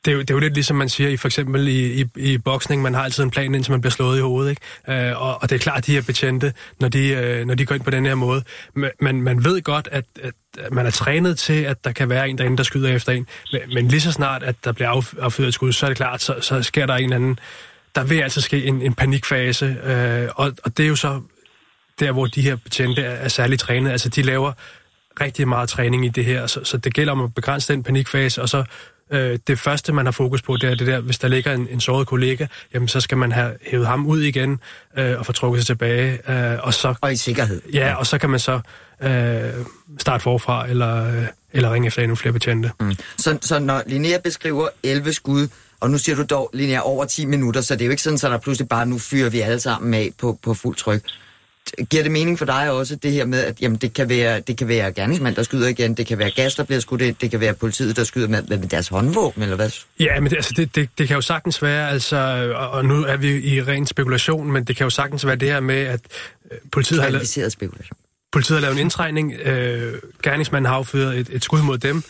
det er, jo, det er jo lidt ligesom man siger i for eksempel i, i, i boksning, man har altid en plan, indtil man bliver slået i hovedet, ikke? Øh, og, og det er klart, at de her betjente, når de, øh, når de går ind på den her måde, man, man ved godt, at, at man er trænet til, at der kan være en derinde, der skyder efter en, men, men lige så snart, at der bliver affyret et skud, så er det klart, så, så sker der en eller anden der vil altså ske en, en panikfase, øh, og, og det er jo så der, hvor de her betjente er, er særligt trænet. Altså, de laver rigtig meget træning i det her, så, så det gælder om at begrænse den panikfase, og så øh, det første, man har fokus på, det er det der, hvis der ligger en, en såret kollega, jamen så skal man have hævet ham ud igen øh, og få trukket sig tilbage. Øh, og, så, og i sikkerhed. Ja, og så kan man så øh, starte forfra, eller, øh, eller ringe efter endnu flere betjente. Mm. Så, så når Linnea beskriver 11 skud, og nu siger du dog, Linnea, over 10 minutter, så det er jo ikke sådan, at der pludselig bare nu fyrer vi alle sammen af på, på fuld tryk. Giver det mening for dig også, det her med, at jamen, det, kan være, det kan være gerningsmand, der skyder igen, det kan være gas, der bliver skudt ind, det kan være politiet, der skyder med, med deres håndvåben, eller hvad? Ja, men det, altså, det, det, det kan jo sagtens være, altså, og nu er vi i ren spekulation, men det kan jo sagtens være det her med, at øh, politiet har lavet... spekulation. Politiet har lavet en indtrængning, øh, gerningsmanden har affyret et, et skud mod dem,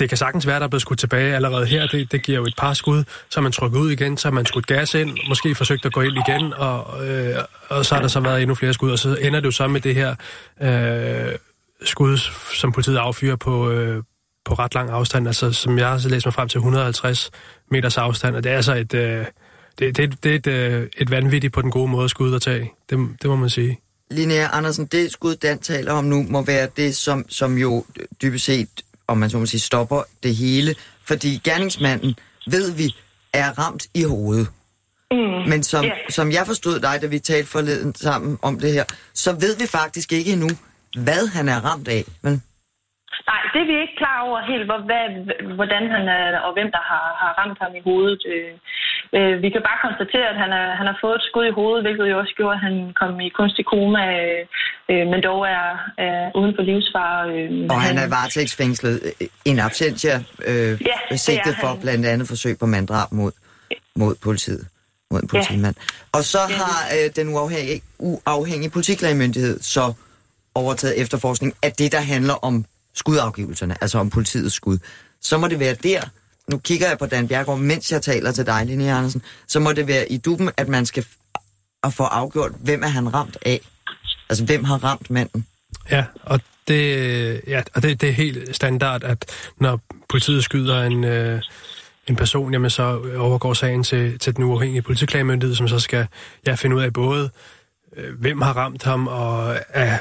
det kan sagtens være, der er blevet skudt tilbage allerede her. Det, det giver jo et par skud, så man trykket ud igen, så har man skudt gas ind, måske forsøgt at gå ind igen, og, øh, og så har der så været endnu flere skud, og så ender det jo så med det her øh, skud, som politiet affyrer på, øh, på ret lang afstand, altså som jeg har læst mig frem til 150 meters afstand, og det er altså et, øh, det, det, det er et, øh, et vanvittigt på den gode måde skud at tage. Det, det må man sige. Linnea Andersen, det skud, Dan taler om nu, må være det, som, som jo dybest set om man så må sige, stopper det hele. Fordi gerningsmanden, ved vi, er ramt i hovedet. Mm. Men som, yeah. som jeg forstod dig, da vi talte forleden sammen om det her, så ved vi faktisk ikke endnu, hvad han er ramt af. Men... Nej, det er vi ikke klar over helt, hvor, hvad, hvordan han er, og hvem der har, har ramt ham i hovedet. Øh, øh, vi kan bare konstatere, at han, er, han har fået et skud i hovedet, hvilket jo også gjorde, at han kom i kunstig koma, øh, øh, men dog er, er uden for livsfare. Øh, og han, han er varetægtsfængslet in absentia, øh, ja, sigtet for blandt andet forsøg på manddrab mod, mod politiet mod en politimand. Ja. Og så har øh, den uafhængige, uafhængige politiklagemyndighed så overtaget efterforskning af det, der handler om skudafgivelserne, altså om politiets skud. Så må det være der, nu kigger jeg på Dan Bjergård, mens jeg taler til dig, Linnea Andersen, så må det være i duben, at man skal at få afgjort, hvem er han ramt af? Altså, hvem har ramt manden? Ja, og det, ja, og det, det er helt standard, at når politiet skyder en, øh, en person, jamen så overgår sagen til, til den uafhængige politiklagemyndighed, som så skal ja, finde ud af både, øh, hvem har ramt ham, og øh,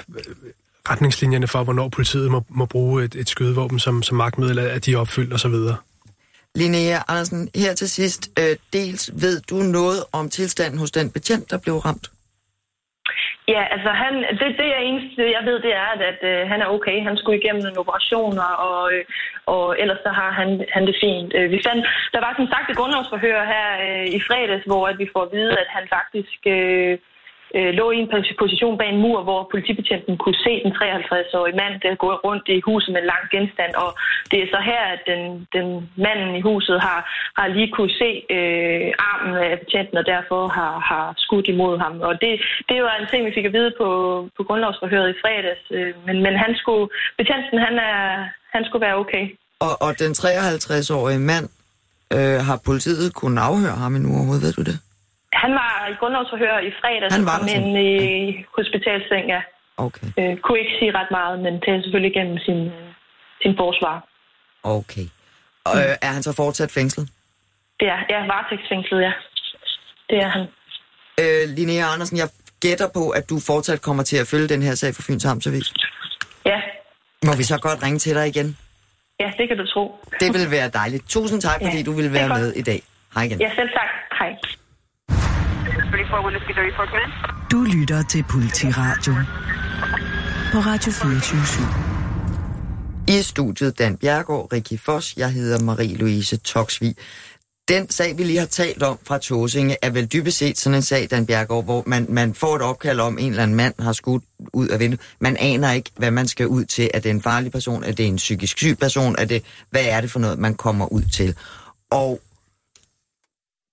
retningslinjerne for, hvornår politiet må, må bruge et, et skydevåben som, som magtmiddel, at de opfyldt osv. Linnea Andersen, her til sidst, øh, dels ved du noget om tilstanden hos den betjent, der blev ramt? Ja, altså han, det, det jeg eneste, jeg ved, det er, at, at øh, han er okay. Han skulle igennem en operation, og, øh, og ellers så har han, han det fint. Øh, vi fandt, der var som sagt et grundlovsforhør her øh, i fredags, hvor at vi får at vide, at han faktisk... Øh, øh, lå i en position bag en mur, hvor politibetjenten kunne se den 53-årige mand, der går rundt i huset med en lang genstand. Og det er så her, at den, den manden i huset har, har lige kunne se øh, armen af betjenten, og derfor har, har skudt imod ham. Og det, det var en ting, vi fik at vide på, på grundlovsforhøret i fredags. Øh, men, men han skulle, betjenten, han, er, han skulle være okay. Og, og den 53-årige mand, øh, har politiet kunnet afhøre ham endnu overhovedet, ved du det? Han var i grundlovsforhør i fredags, han var men i hospitalseng, ja. Okay. Øh, kunne ikke sige ret meget, men talte selvfølgelig igennem sin, sin forsvar. Okay. Og øh, er han så fortsat fængslet? Det er, ja, varetægtsfængslet, ja. Det er han. Øh, Linnea Andersen, jeg gætter på, at du fortsat kommer til at følge den her sag for Fyns Amtsavis. Ja. Må vi så godt ringe til dig igen? Ja, det kan du tro. Det vil være dejligt. Tusind tak, fordi ja, du ville være med i dag. Hej igen. Ja, selv tak. Hej. Du lytter til Politiradio på Radio 24 I studiet Dan Bjergård, Rikki Foss, jeg hedder Marie-Louise Toksvig. Den sag, vi lige har talt om fra Tåsinge, er vel dybest set sådan en sag, Dan Bjergård, hvor man, man får et opkald om, en eller anden mand har skudt ud af vinduet. Man aner ikke, hvad man skal ud til. Er det en farlig person? Er det en psykisk syg person? Er det, hvad er det for noget, man kommer ud til? Og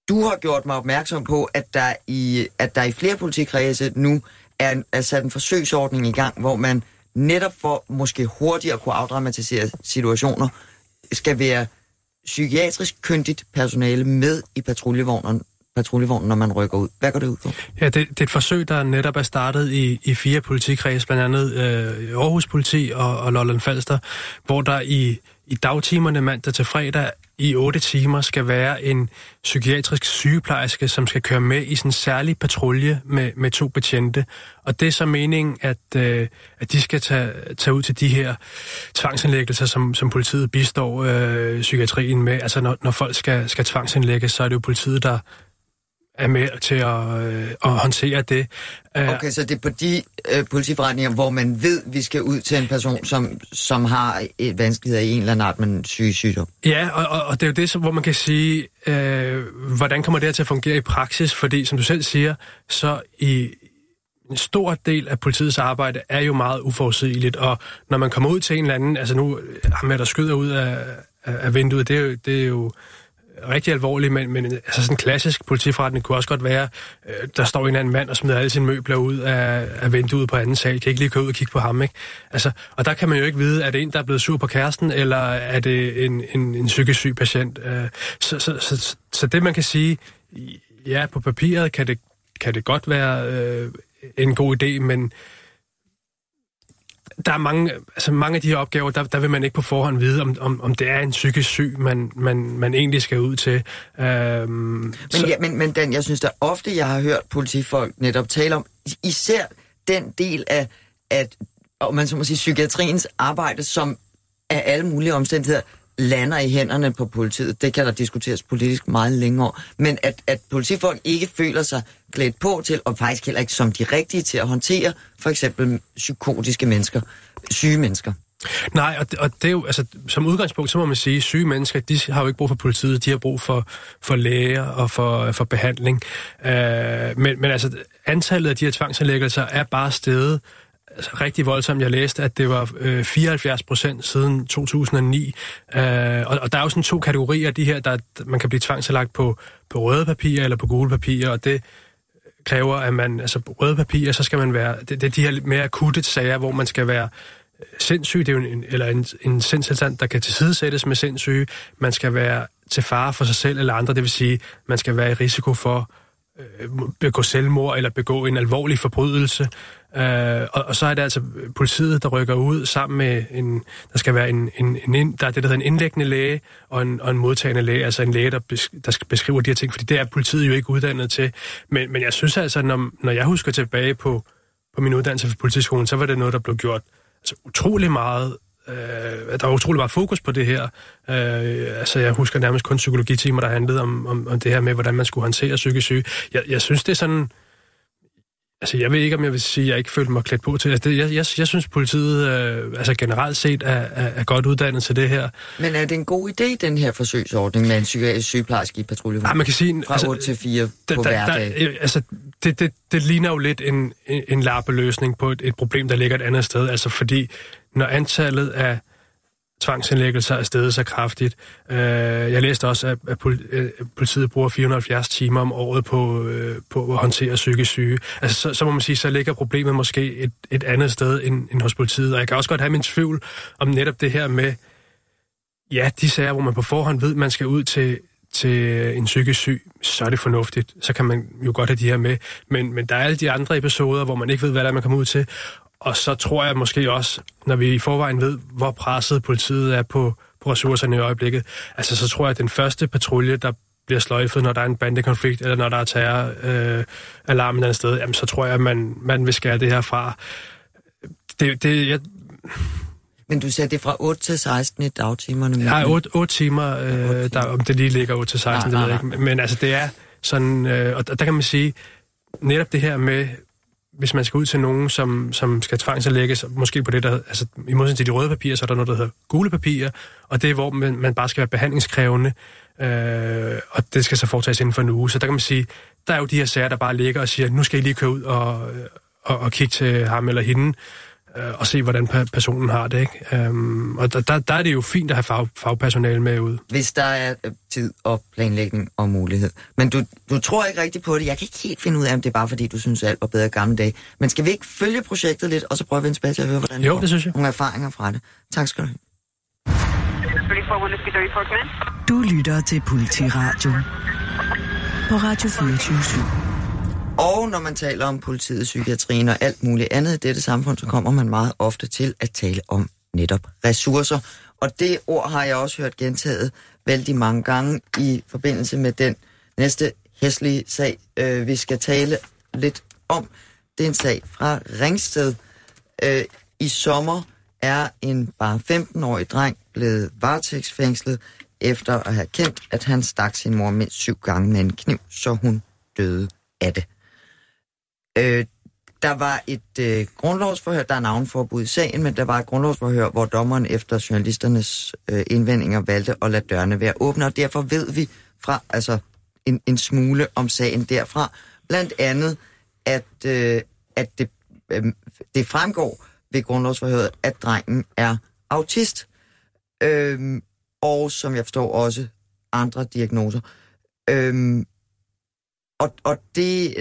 du har gjort mig opmærksom på, at der i, at der i flere politikredse nu er, er sat en forsøgsordning i gang, hvor man netop for måske hurtigere kunne afdramatisere situationer, skal være psykiatrisk kyndigt personale med i patruljevognen, patruljevognen, når man rykker ud. Hvad går det ud på? Ja, det, det er et forsøg, der netop er startet i, i fire politikreds, blandt andet øh, Aarhus Politi og, og Lolland Falster, hvor der i, i dagtimerne mandag til fredag i 8 timer skal være en psykiatrisk sygeplejerske, som skal køre med i sådan en særlig patrulje med, med to betjente. Og det er så meningen, at, øh, at de skal tage, tage ud til de her tvangsindlæggelser, som, som politiet bistår øh, psykiatrien med. Altså når, når folk skal, skal tvangsindlægges, så er det jo politiet, der, er med til at, øh, at håndtere det. Øh, okay, så det er på de øh, politiforretninger, hvor man ved, at vi skal ud til en person, som, som har et vanskeligheder i en eller anden art med en syg sygdom. Ja, og, og, og det er jo det, hvor man kan sige, øh, hvordan kommer det her til at fungere i praksis? Fordi, som du selv siger, så i en stor del af politiets arbejde er jo meget uforudsigeligt, og når man kommer ud til en eller anden, altså nu har man der skyder ud af, af vinduet, det er jo, det er jo rigtig alvorlig, men, men altså sådan en klassisk politiforretning kunne også godt være, øh, der står en eller anden mand og smider alle sine møbler ud af, af vinduet på anden sal. Kan ikke lige gå ud og kigge på ham, ikke? Altså, og der kan man jo ikke vide, er det en, der er blevet sur på kæresten, eller er det en, en, en psykisk syg patient? Øh, så, så, så, så det, man kan sige, ja, på papiret kan det, kan det godt være øh, en god idé, men der er mange, altså mange af de her opgaver, der, der vil man ikke på forhånd vide, om, om, om det er en psykisk syg, man, man, man egentlig skal ud til. Øhm, men, så... ja, men, men Dan, jeg synes da ofte, jeg har hørt politifolk netop tale om, især den del af, at, og man så må sige, psykiatriens arbejde, som af alle mulige omstændigheder lander i hænderne på politiet. Det kan der diskuteres politisk meget længere. Men at, at politifolk ikke føler sig klædt på til, og faktisk heller ikke som de rigtige til at håndtere for eksempel psykotiske mennesker, syge mennesker. Nej, og det, og det er jo, altså, som udgangspunkt, så må man sige, at syge mennesker, de har jo ikke brug for politiet, de har brug for, for læger og for, for behandling. Øh, men, men altså, antallet af de her tvangsindlæggelser er bare steget altså, rigtig voldsomt. Jeg læste, at det var øh, 74 procent siden 2009. Øh, og, og der er jo sådan to kategorier af de her, der man kan blive tvangsindlagt på, på røde papirer eller på gule papirer, og det kræver, at man, altså på røde papirer, så skal man være, det, det er de her mere akutte sager, hvor man skal være sindssyg, det er jo en, eller en, en sindstilstand, der kan tilsidesættes med sindssyge. Man skal være til fare for sig selv eller andre, det vil sige, man skal være i risiko for øh, begå selvmord eller begå en alvorlig forbrydelse. Øh, og, og så er det altså politiet, der rykker ud sammen med en, der skal være en, en, en der er det, der hedder en indlæggende læge og en, og en modtagende læge, altså en læge, der, besk- der skal de her ting, fordi det er politiet jo ikke uddannet til. Men, men jeg synes altså, når, når jeg husker tilbage på, på min uddannelse for politiskolen, så var det noget, der blev gjort altså, utrolig meget øh, der var utrolig meget fokus på det her. Øh, altså, jeg husker nærmest kun psykologitimer, der handlede om, om, om det her med, hvordan man skulle håndtere psykisk syge. Jeg, jeg synes, det er sådan... Altså, jeg ved ikke, om jeg vil sige, at jeg ikke følte mig klædt på til altså, det. Jeg, jeg, jeg synes, politiet øh, altså generelt set er, er, er godt uddannet til det her. Men er det en god idé, den her forsøgsordning med en psykiatrisk sygeplejerske i patrulje? Ja, man kan sige... Fra altså, 8 til 4 på der, hverdag. Der, altså, det, det, det ligner jo lidt en, en, en lappeløsning på et, et problem, der ligger et andet sted. Altså, fordi når antallet af tvangsindlæggelser er steget så kraftigt. Øh, jeg læste også, at, øh, politiet bruger 470 timer om året på, øh, på at håndtere psykisk syge. Altså, så, så må man sige, så ligger problemet måske et, et andet sted end, end hos politiet. Og jeg kan også godt have min tvivl om netop det her med, ja, de sager, hvor man på forhånd ved, at man skal ud til, til en psykisk syg, så er det fornuftigt. Så kan man jo godt have de her med. Men, men der er alle de andre episoder, hvor man ikke ved, hvad der er, man kommer ud til. Og så tror jeg måske også, når vi i forvejen ved, hvor presset politiet er på, på ressourcerne i øjeblikket, altså så tror jeg, at den første patrulje, der bliver sløjfet, når der er en bandekonflikt, eller når der er terroralarm øh, et sted, jamen, så tror jeg, at man, man vil skære det her fra. Det, det, jeg... Men du sagde, det fra 8 til 16 i dagtimerne? Ja, 8, 8 timer, øh, 8 timer. Der, om det lige ligger 8 til 16, nej, det ved jeg ikke. Men altså, det er sådan, øh, og der kan man sige, netop det her med, hvis man skal ud til nogen, som, som skal tvangsindlægges, måske på det, der, altså i modsætning til de røde papirer, så er der noget, der hedder gule papirer, og det er, hvor man, man bare skal være behandlingskrævende, øh, og det skal så foretages inden for en uge. Så der kan man sige, der er jo de her sager, der bare ligger og siger, nu skal I lige køre ud og, og, og kigge til ham eller hende, øh, og se, hvordan personen har det. Ikke? Um, og der, der er det jo fint at have fag, fagpersonale med ud. Hvis der er øh, tid og planlægning og mulighed. Men du, du tror ikke rigtigt på det. Jeg kan ikke helt finde ud af, om det er bare fordi, du synes, alt var bedre gamle dage. Men skal vi ikke følge projektet lidt, og så prøve at vende tilbage til at høre, hvordan jo, det synes jeg. nogle erfaringer fra det. Tak skal du have. Du lytter til Politiradio på Radio 24 og når man taler om politiet, psykiatrien og alt muligt andet i dette samfund, så kommer man meget ofte til at tale om netop ressourcer. Og det ord har jeg også hørt gentaget vældig mange gange i forbindelse med den næste hæslige sag, øh, vi skal tale lidt om. Det er en sag fra Ringsted. Øh, I sommer er en bare 15-årig dreng blevet varetægtsfængslet efter at have kendt, at han stak sin mor mindst syv gange med en kniv, så hun døde af det. Øh, der var et øh, grundlovsforhør, der er navnforbud i sagen, men der var et grundlovsforhør, hvor dommeren efter journalisternes øh, indvendinger valgte at lade dørene være åbne, og derfor ved vi fra altså en, en smule om sagen derfra. Blandt andet, at, øh, at det, øh, det fremgår ved grundlovsforhøret, at drengen er autist, øh, og som jeg forstår også andre diagnoser. Øh, og, og det,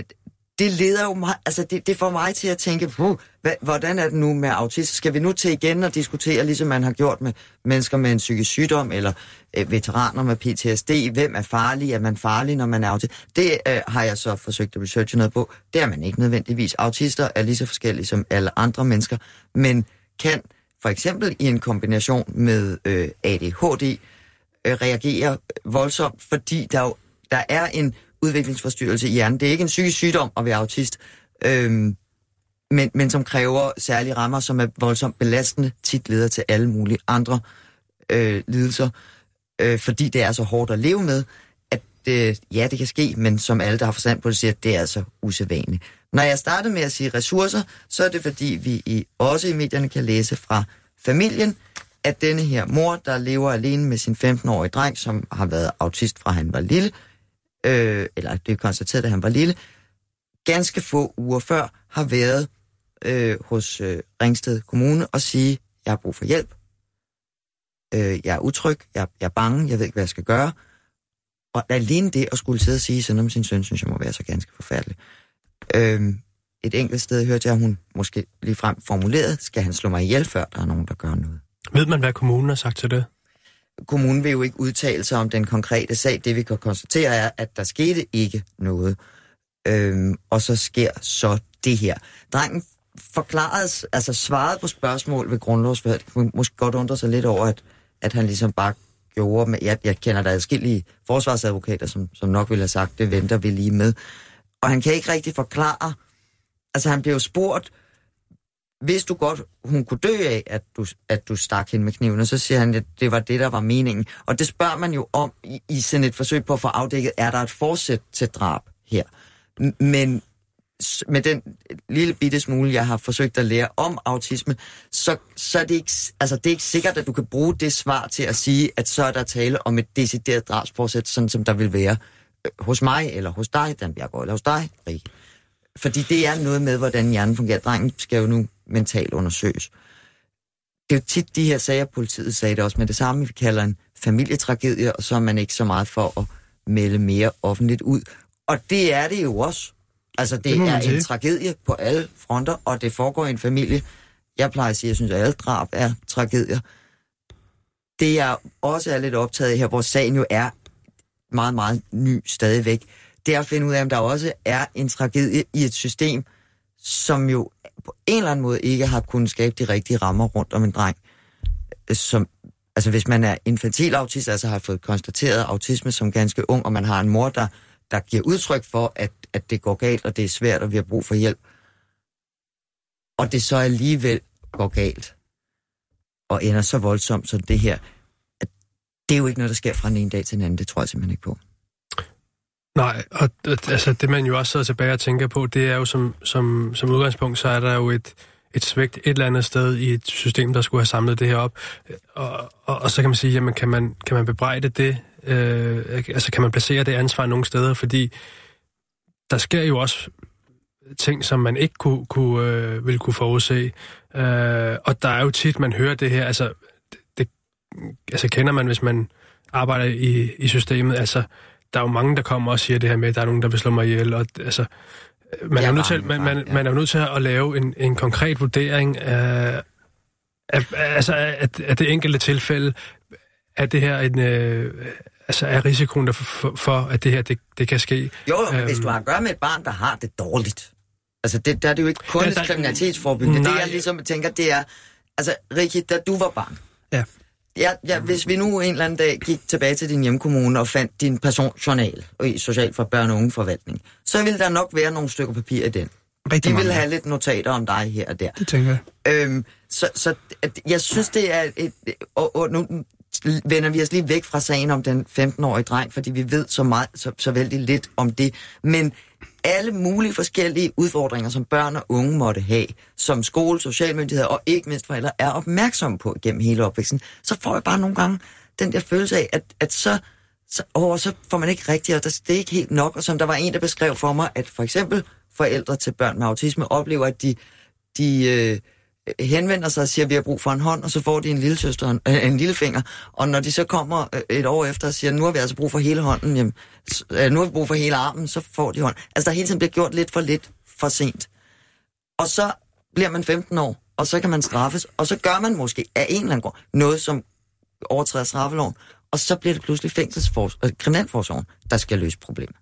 det leder jo mig, altså det, det får mig til at tænke, på, hvordan er det nu med autist? Skal vi nu til igen og diskutere, ligesom man har gjort med mennesker med en psykisk sygdom, eller øh, veteraner med PTSD, hvem er farlig? Er man farlig, når man er autist? Det øh, har jeg så forsøgt at researche noget på. Det er man ikke nødvendigvis. Autister er lige så forskellige som alle andre mennesker, men kan for eksempel i en kombination med øh, ADHD øh, reagere voldsomt, fordi der jo der er en udviklingsforstyrrelse i hjernen. Det er ikke en psykisk sygdom at være autist, øhm, men, men som kræver særlige rammer, som er voldsomt belastende, tit leder til alle mulige andre øh, lidelser, øh, fordi det er så hårdt at leve med, at øh, ja, det kan ske, men som alle, der har forstand på det, siger, det er altså usædvanligt. Når jeg startede med at sige ressourcer, så er det fordi, vi i, også i medierne kan læse fra familien, at denne her mor, der lever alene med sin 15-årige dreng, som har været autist fra han var lille, øh, eller det er konstateret, at han var lille, ganske få uger før har været øh, hos øh, Ringsted Kommune og sige, jeg har brug for hjælp. Øh, jeg er utryg, jeg, jeg er bange, jeg ved ikke, hvad jeg skal gøre. Og alene det at skulle sidde og sige sådan om sin søn, synes jeg må være så ganske forfærdeligt. Øh, et enkelt sted hørte jeg, at hun måske lige frem formulerede, skal han slå mig ihjel, før der er nogen, der gør noget. Ved man, hvad kommunen har sagt til det? Kommunen vil jo ikke udtale sig om den konkrete sag. Det vi kan konstatere er, at der skete ikke noget. Øhm, og så sker så det her. Drengen forklarede, altså svarede på spørgsmål ved grundlovsført. Måske godt undre sig lidt over, at, at han ligesom bare gjorde med, jeg, jeg kender der adskillige forsvarsadvokater, som, som nok ville have sagt, det venter vi lige med. Og han kan ikke rigtig forklare, altså han blev spurgt, vidste du godt, hun kunne dø af, at du, at du stak hende med kniven, og så siger han, at det var det, der var meningen. Og det spørger man jo om i, i sådan et forsøg på at få afdækket, er der et forsæt til drab her? Men med den lille bitte smule, jeg har forsøgt at lære om autisme, så, så er det ikke, altså det er ikke sikkert, at du kan bruge det svar til at sige, at så er der tale om et decideret drabsforsæt, sådan som der vil være øh, hos mig, eller hos dig, Dan Bjergård, eller hos dig, Rik. Fordi det er noget med, hvordan hjernen fungerer. Drengen skal jo nu mentalt undersøges. Det er jo tit de her sager, politiet sagde det også med det samme, vi kalder en familietragedie, og så er man ikke så meget for at melde mere offentligt ud. Og det er det jo også. Altså, det, det er en tragedie på alle fronter, og det foregår i en familie. Jeg plejer at sige, at jeg synes, at alle drab er tragedier. Det jeg også er lidt optaget af her, hvor sagen jo er meget, meget ny stadigvæk, det er at finde ud af, om der også er en tragedie i et system, som jo på en eller anden måde ikke har kunnet skabe de rigtige rammer rundt om en dreng. Øh, som, altså hvis man er infantil autist, altså har fået konstateret autisme som ganske ung, og man har en mor, der, der giver udtryk for, at, at det går galt, og det er svært, og vi har brug for hjælp, og det så alligevel går galt, og ender så voldsomt som det her, det er jo ikke noget, der sker fra en ene dag til en anden. Det tror jeg simpelthen ikke på. Nej, og altså, det man jo også sidder tilbage og tænker på, det er jo som, som, som udgangspunkt, så er der jo et, et svigt et eller andet sted i et system, der skulle have samlet det her op. Og, og, og så kan man sige, jamen kan man, kan man bebrejde det? Øh, altså kan man placere det ansvar nogle steder? Fordi der sker jo også ting, som man ikke kunne, kunne, øh, ville kunne forudse. Øh, og der er jo tit, man hører det her, altså, det, det, altså kender man, hvis man arbejder i, i systemet, altså der er jo mange, der kommer og siger det her med, at der er nogen, der vil slå mig ihjel. Og, altså, man, er, nødt til, man, man, ja. man er jo nødt til at lave en, en konkret vurdering af, af, altså, af, af det enkelte tilfælde. Er det her en... Øh, altså er risikoen der for, for, at det her det, det kan ske? Jo, øhm, hvis du har at gøre med et barn, der har det dårligt. Altså, det, der er det jo ikke kun ja, der, kriminalitetsforebyggende. Det, jeg ligesom tænker, det er... Altså, Rikke, da du var barn, ja. Ja, ja, hvis vi nu en eller anden dag gik tilbage til din hjemkommune og fandt din personjournal i Social for Børn- og Ungeforvaltning, så ville der nok være nogle stykker papir i den. Rigtig De ville have lidt notater om dig her og der. Det tænker jeg. Øhm, så, så jeg synes, det er et... Og, og nu vender vi os lige væk fra sagen om den 15-årige dreng, fordi vi ved så meget, så, så vældig lidt om det. Men alle mulige forskellige udfordringer, som børn og unge måtte have, som skole, socialmyndigheder og ikke mindst forældre er opmærksomme på gennem hele opvæksten, så får jeg bare nogle gange den der følelse af, at, at så, så, åh, så får man ikke rigtigt, og det er ikke helt nok. Og som der var en, der beskrev for mig, at for eksempel forældre til børn med autisme oplever, at de, de øh, Øh, henvender sig og siger, at vi har brug for en hånd, og så får de en lille søster, en, øh, en lille finger. Og når de så kommer øh, et år efter og siger, nu har vi altså brug for hele hånden, jamen, nu har vi brug for hele armen, så får de hånd. Altså der hele tiden bliver gjort lidt for lidt for sent. Og så bliver man 15 år, og så kan man straffes, og så gør man måske af en eller anden grund noget, som overtræder straffeloven, og så bliver det pludselig fængselsfors- kriminalforsorgen, der skal løse problemet.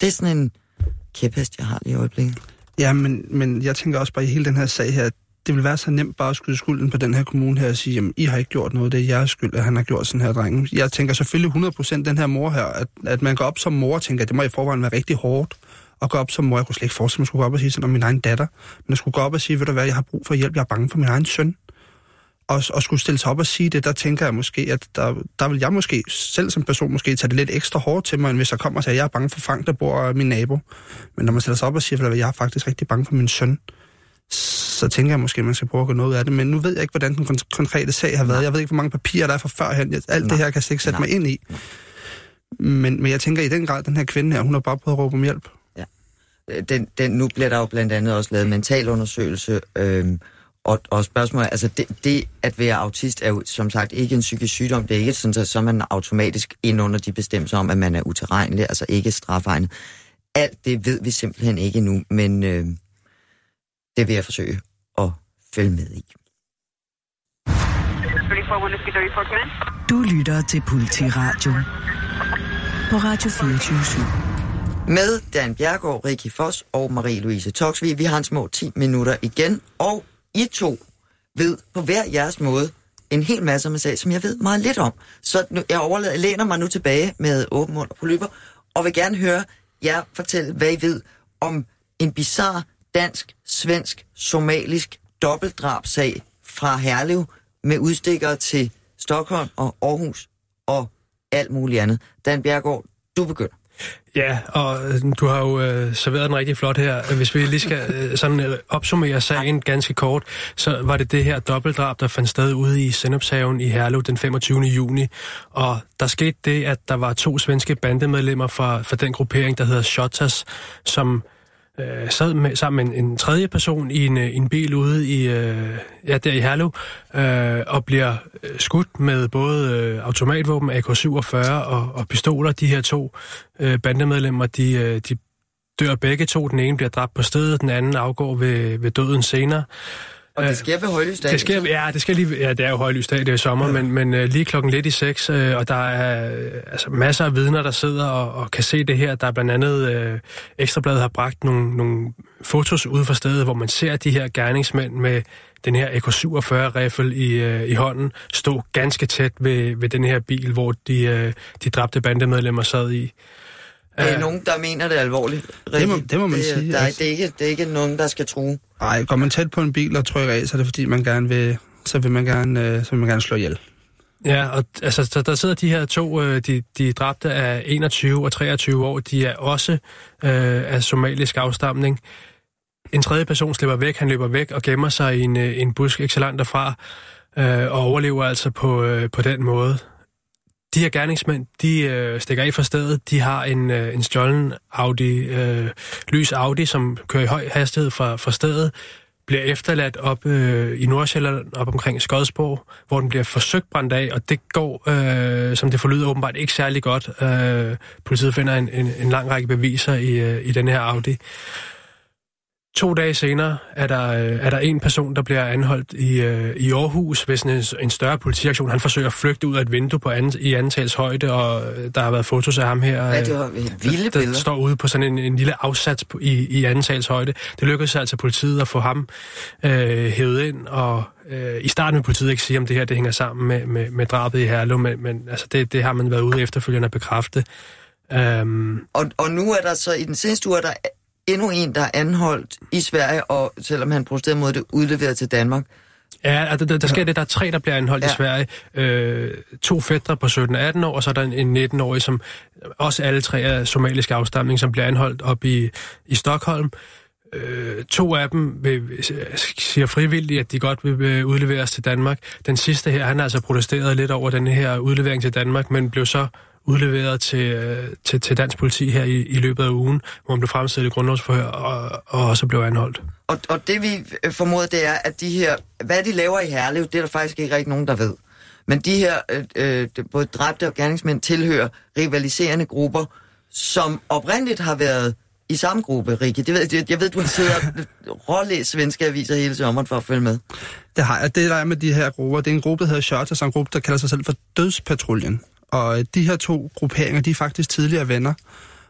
Det er sådan en kæphest, jeg har lige i øjeblikket. Ja, men, men jeg tænker også bare i hele den her sag her, det vil være så nemt bare at skyde skulden på den her kommune her og sige, jamen, I har ikke gjort noget, det er jeres skyld, at han har gjort sådan her, dreng. Jeg tænker selvfølgelig 100% den her mor her, at, at man går op som mor og tænker, at det må i forvejen være rigtig hårdt at gå op som mor. Jeg kunne slet ikke forestille mig, at skulle gå op og sige sådan om min egen datter. Men jeg skulle gå op og sige, ved du hvad, jeg har brug for hjælp, jeg er bange for min egen søn og, og skulle stille sig op og sige det, der tænker jeg måske, at der, der vil jeg måske selv som person måske tage det lidt ekstra hårdt til mig, end hvis jeg kommer og siger, at jeg er bange for Frank, der bor min nabo. Men når man stiller sig op og siger, at jeg er faktisk rigtig bange for min søn, så tænker jeg måske, at man skal prøve at gå noget af det. Men nu ved jeg ikke, hvordan den kon- konkrete sag har været. Nej. Jeg ved ikke, hvor mange papirer der er fra førhen. Alt Nej. det her kan jeg slet ikke sætte Nej. mig ind i. Men, men jeg tænker i den grad, den her kvinde her, hun har bare prøvet at råbe om hjælp. Øh, den, den, nu bliver der jo blandt andet også lavet mentalundersøgelse, øhm, og, og spørgsmålet altså det, det at være autist er jo som sagt ikke en psykisk sygdom, det er ikke sådan, at så er man automatisk ind under de bestemmelser om, at man er utilregnelig, altså ikke strafegnet. Alt det ved vi simpelthen ikke nu, men øh, det vil jeg forsøge at følge med i. Du lytter til Politiradio på Radio 24 Med Dan Bjergård, Rikki Foss og Marie-Louise Toksvig. Vi har en små 10 minutter igen, og i to ved på hver jeres måde en hel masse om en sag, som jeg ved meget lidt om. Så nu, jeg overlader, læner mig nu tilbage med åben mund og polyper, og vil gerne høre jer fortælle, hvad I ved om en bizarre dansk, svensk, somalisk dobbeltdrabsag fra Herlev med udstikkere til Stockholm og Aarhus og alt muligt andet. Dan Bjergård, du begynder. Ja, og øh, du har jo øh, serveret den rigtig flot her. Hvis vi lige skal øh, sådan øh, opsummere sagen ganske kort, så var det det her dobbeltdrab, der fandt sted ude i Sennepshaven i Herlev den 25. juni. Og der skete det, at der var to svenske bandemedlemmer fra, fra den gruppering, der hedder Shotas, som øh, sad med, sammen med en, en tredje person i en, øh, en bil ude i, øh, ja, der i Herlev, øh, og bliver øh, skudt med både øh, automatvåben, AK-47 og, og pistoler. De her to øh, bandemedlemmer, de, øh, de dør begge to. Den ene bliver dræbt på stedet, den anden afgår ved, ved døden senere. Og det sker ved højlysdag. Det sker, ja, det skal lige, ja, det er jo højlysdag, det er sommer, ja. men, men uh, lige klokken lidt i seks, uh, og der er uh, altså, masser af vidner, der sidder og, og kan se det her. Der er blandt andet, uh, Ekstrabladet har bragt nogle, nogle fotos ud fra stedet, hvor man ser de her gerningsmænd med den her AK-47-riffel i, uh, i hånden stå ganske tæt ved, ved den her bil, hvor de, uh, de dræbte bandemedlemmer sad i. Der er nogen, der mener det alvorligt. Det må- det må man det, sige, Der er, altså. det, er ikke, det er ikke nogen, der skal tro. Ej, går man tæt på en bil og trykker af, så er det fordi, man gerne vil, så vil man gerne, øh, så vil man gerne slå ihjel. Ja, og altså, der, der sidder de her to, øh, de, de dræbte af 21 og 23 år, de er også øh, af somalisk afstamning. En tredje person slipper væk, han løber væk og gemmer sig i en, øh, en busk ikke så langt derfra, øh, og overlever altså på, øh, på den måde. De her gerningsmænd, de øh, stikker af fra stedet. De har en, øh, en stjålen Audi, øh, lys Audi, som kører i høj hastighed fra, fra stedet bliver efterladt op øh, i Nordsjælland, op omkring Skodsborg, hvor den bliver forsøgt brændt af, og det går, øh, som det forlyder åbenbart, ikke særlig godt. Øh, politiet finder en, en, en lang række beviser i, øh, i den her Audi. To dage senere er der, øh, er der en person, der bliver anholdt i, øh, i Aarhus ved sådan en, en større politiaktion. Han forsøger at flygte ud af et vindue på an, i antals højde, og øh, der har været fotos af ham her. Ja, øh, det var vilde der, der står ude på sådan en, en lille afsats i, i andens højde. Det lykkedes altså politiet at få ham øh, hævet ind, og øh, i starten vil politiet ikke sige, om det her det hænger sammen med, med, med drabet i Herlev, men, men altså, det, det har man været ude efterfølgende at bekræfte. Um, Og, og nu er der så, i den seneste uge, er der endnu en, der er anholdt i Sverige, og selvom han protesterede mod det, udleveret til Danmark. Ja, altså, der, der sker det, der er tre, der bliver anholdt ja. I Sverige. Øh, to fætter på 17-18 år, og så er der en, en 19-årig, som også alle tre er somaliske afstamning, som bliver anholdt op i, i Stockholm. Øh, to af dem vil, siger frivilligt, at de godt vil udleveres til Danmark. Den sidste her, han har altså protesteret lidt over den her udlevering til Danmark, men blev så udleveret til, til, til dansk politi her i, i løbet af ugen, hvor han blev fremstillet i grundlovsforhør og, og også blev anholdt. Og, og det vi øh, formoder, det er, at de her, hvad de laver i Herlev, det er der faktisk ikke rigtig nogen, der ved. Men de her, øh, øh, både dræbte og gerningsmænd, tilhører rivaliserende grupper, som oprindeligt har været i samme gruppe, Rikke. Det ved, jeg, jeg ved, du har siddet og rålæst svenske aviser hele sommeren for at følge med. Det har jeg. Det der er med de her grupper, det er en gruppe, der hedder Shotters, og en gruppe, der kalder sig selv for Dødspatruljen. Og øh, de her to grupperinger, de er faktisk tidligere venner,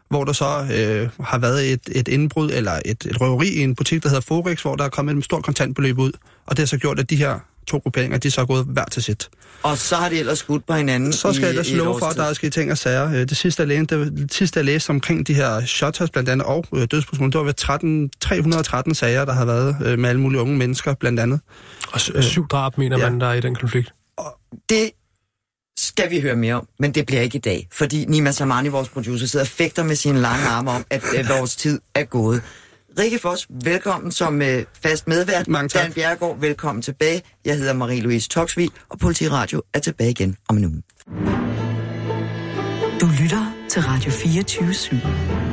hvor der så øh, har været et, et indbrud eller et, et røveri i en butik, der hedder Forex, hvor der er kommet et stort kontantbeløb ud. Og det har så gjort, at de her to grupperinger, de er så gået hver til sit. Og så har de ellers skudt på hinanden Så skal i, jeg års for, at der er sket ting og sager. Øh, Det sidste, jeg læste, det, sidste, jeg læste omkring de her shotters blandt andet, og øh, dødspersoner, det var ved 13, 313 sager, der har været øh, med alle mulige unge mennesker blandt andet. Og syv drab, mener ja. man, der er i den konflikt. Det skal vi høre mere om, men det bliver ikke i dag, fordi Nima Samani, vores producer, sidder og fægter med sine lange arme om, at, at vores tid er gået. Rikke Foss, velkommen som øh, fast medvært. Mange tak. Dan Bjergård, velkommen tilbage. Jeg hedder Marie-Louise Toksvig, og Politiradio er tilbage igen om en uge. Du lytter til Radio 24 /7.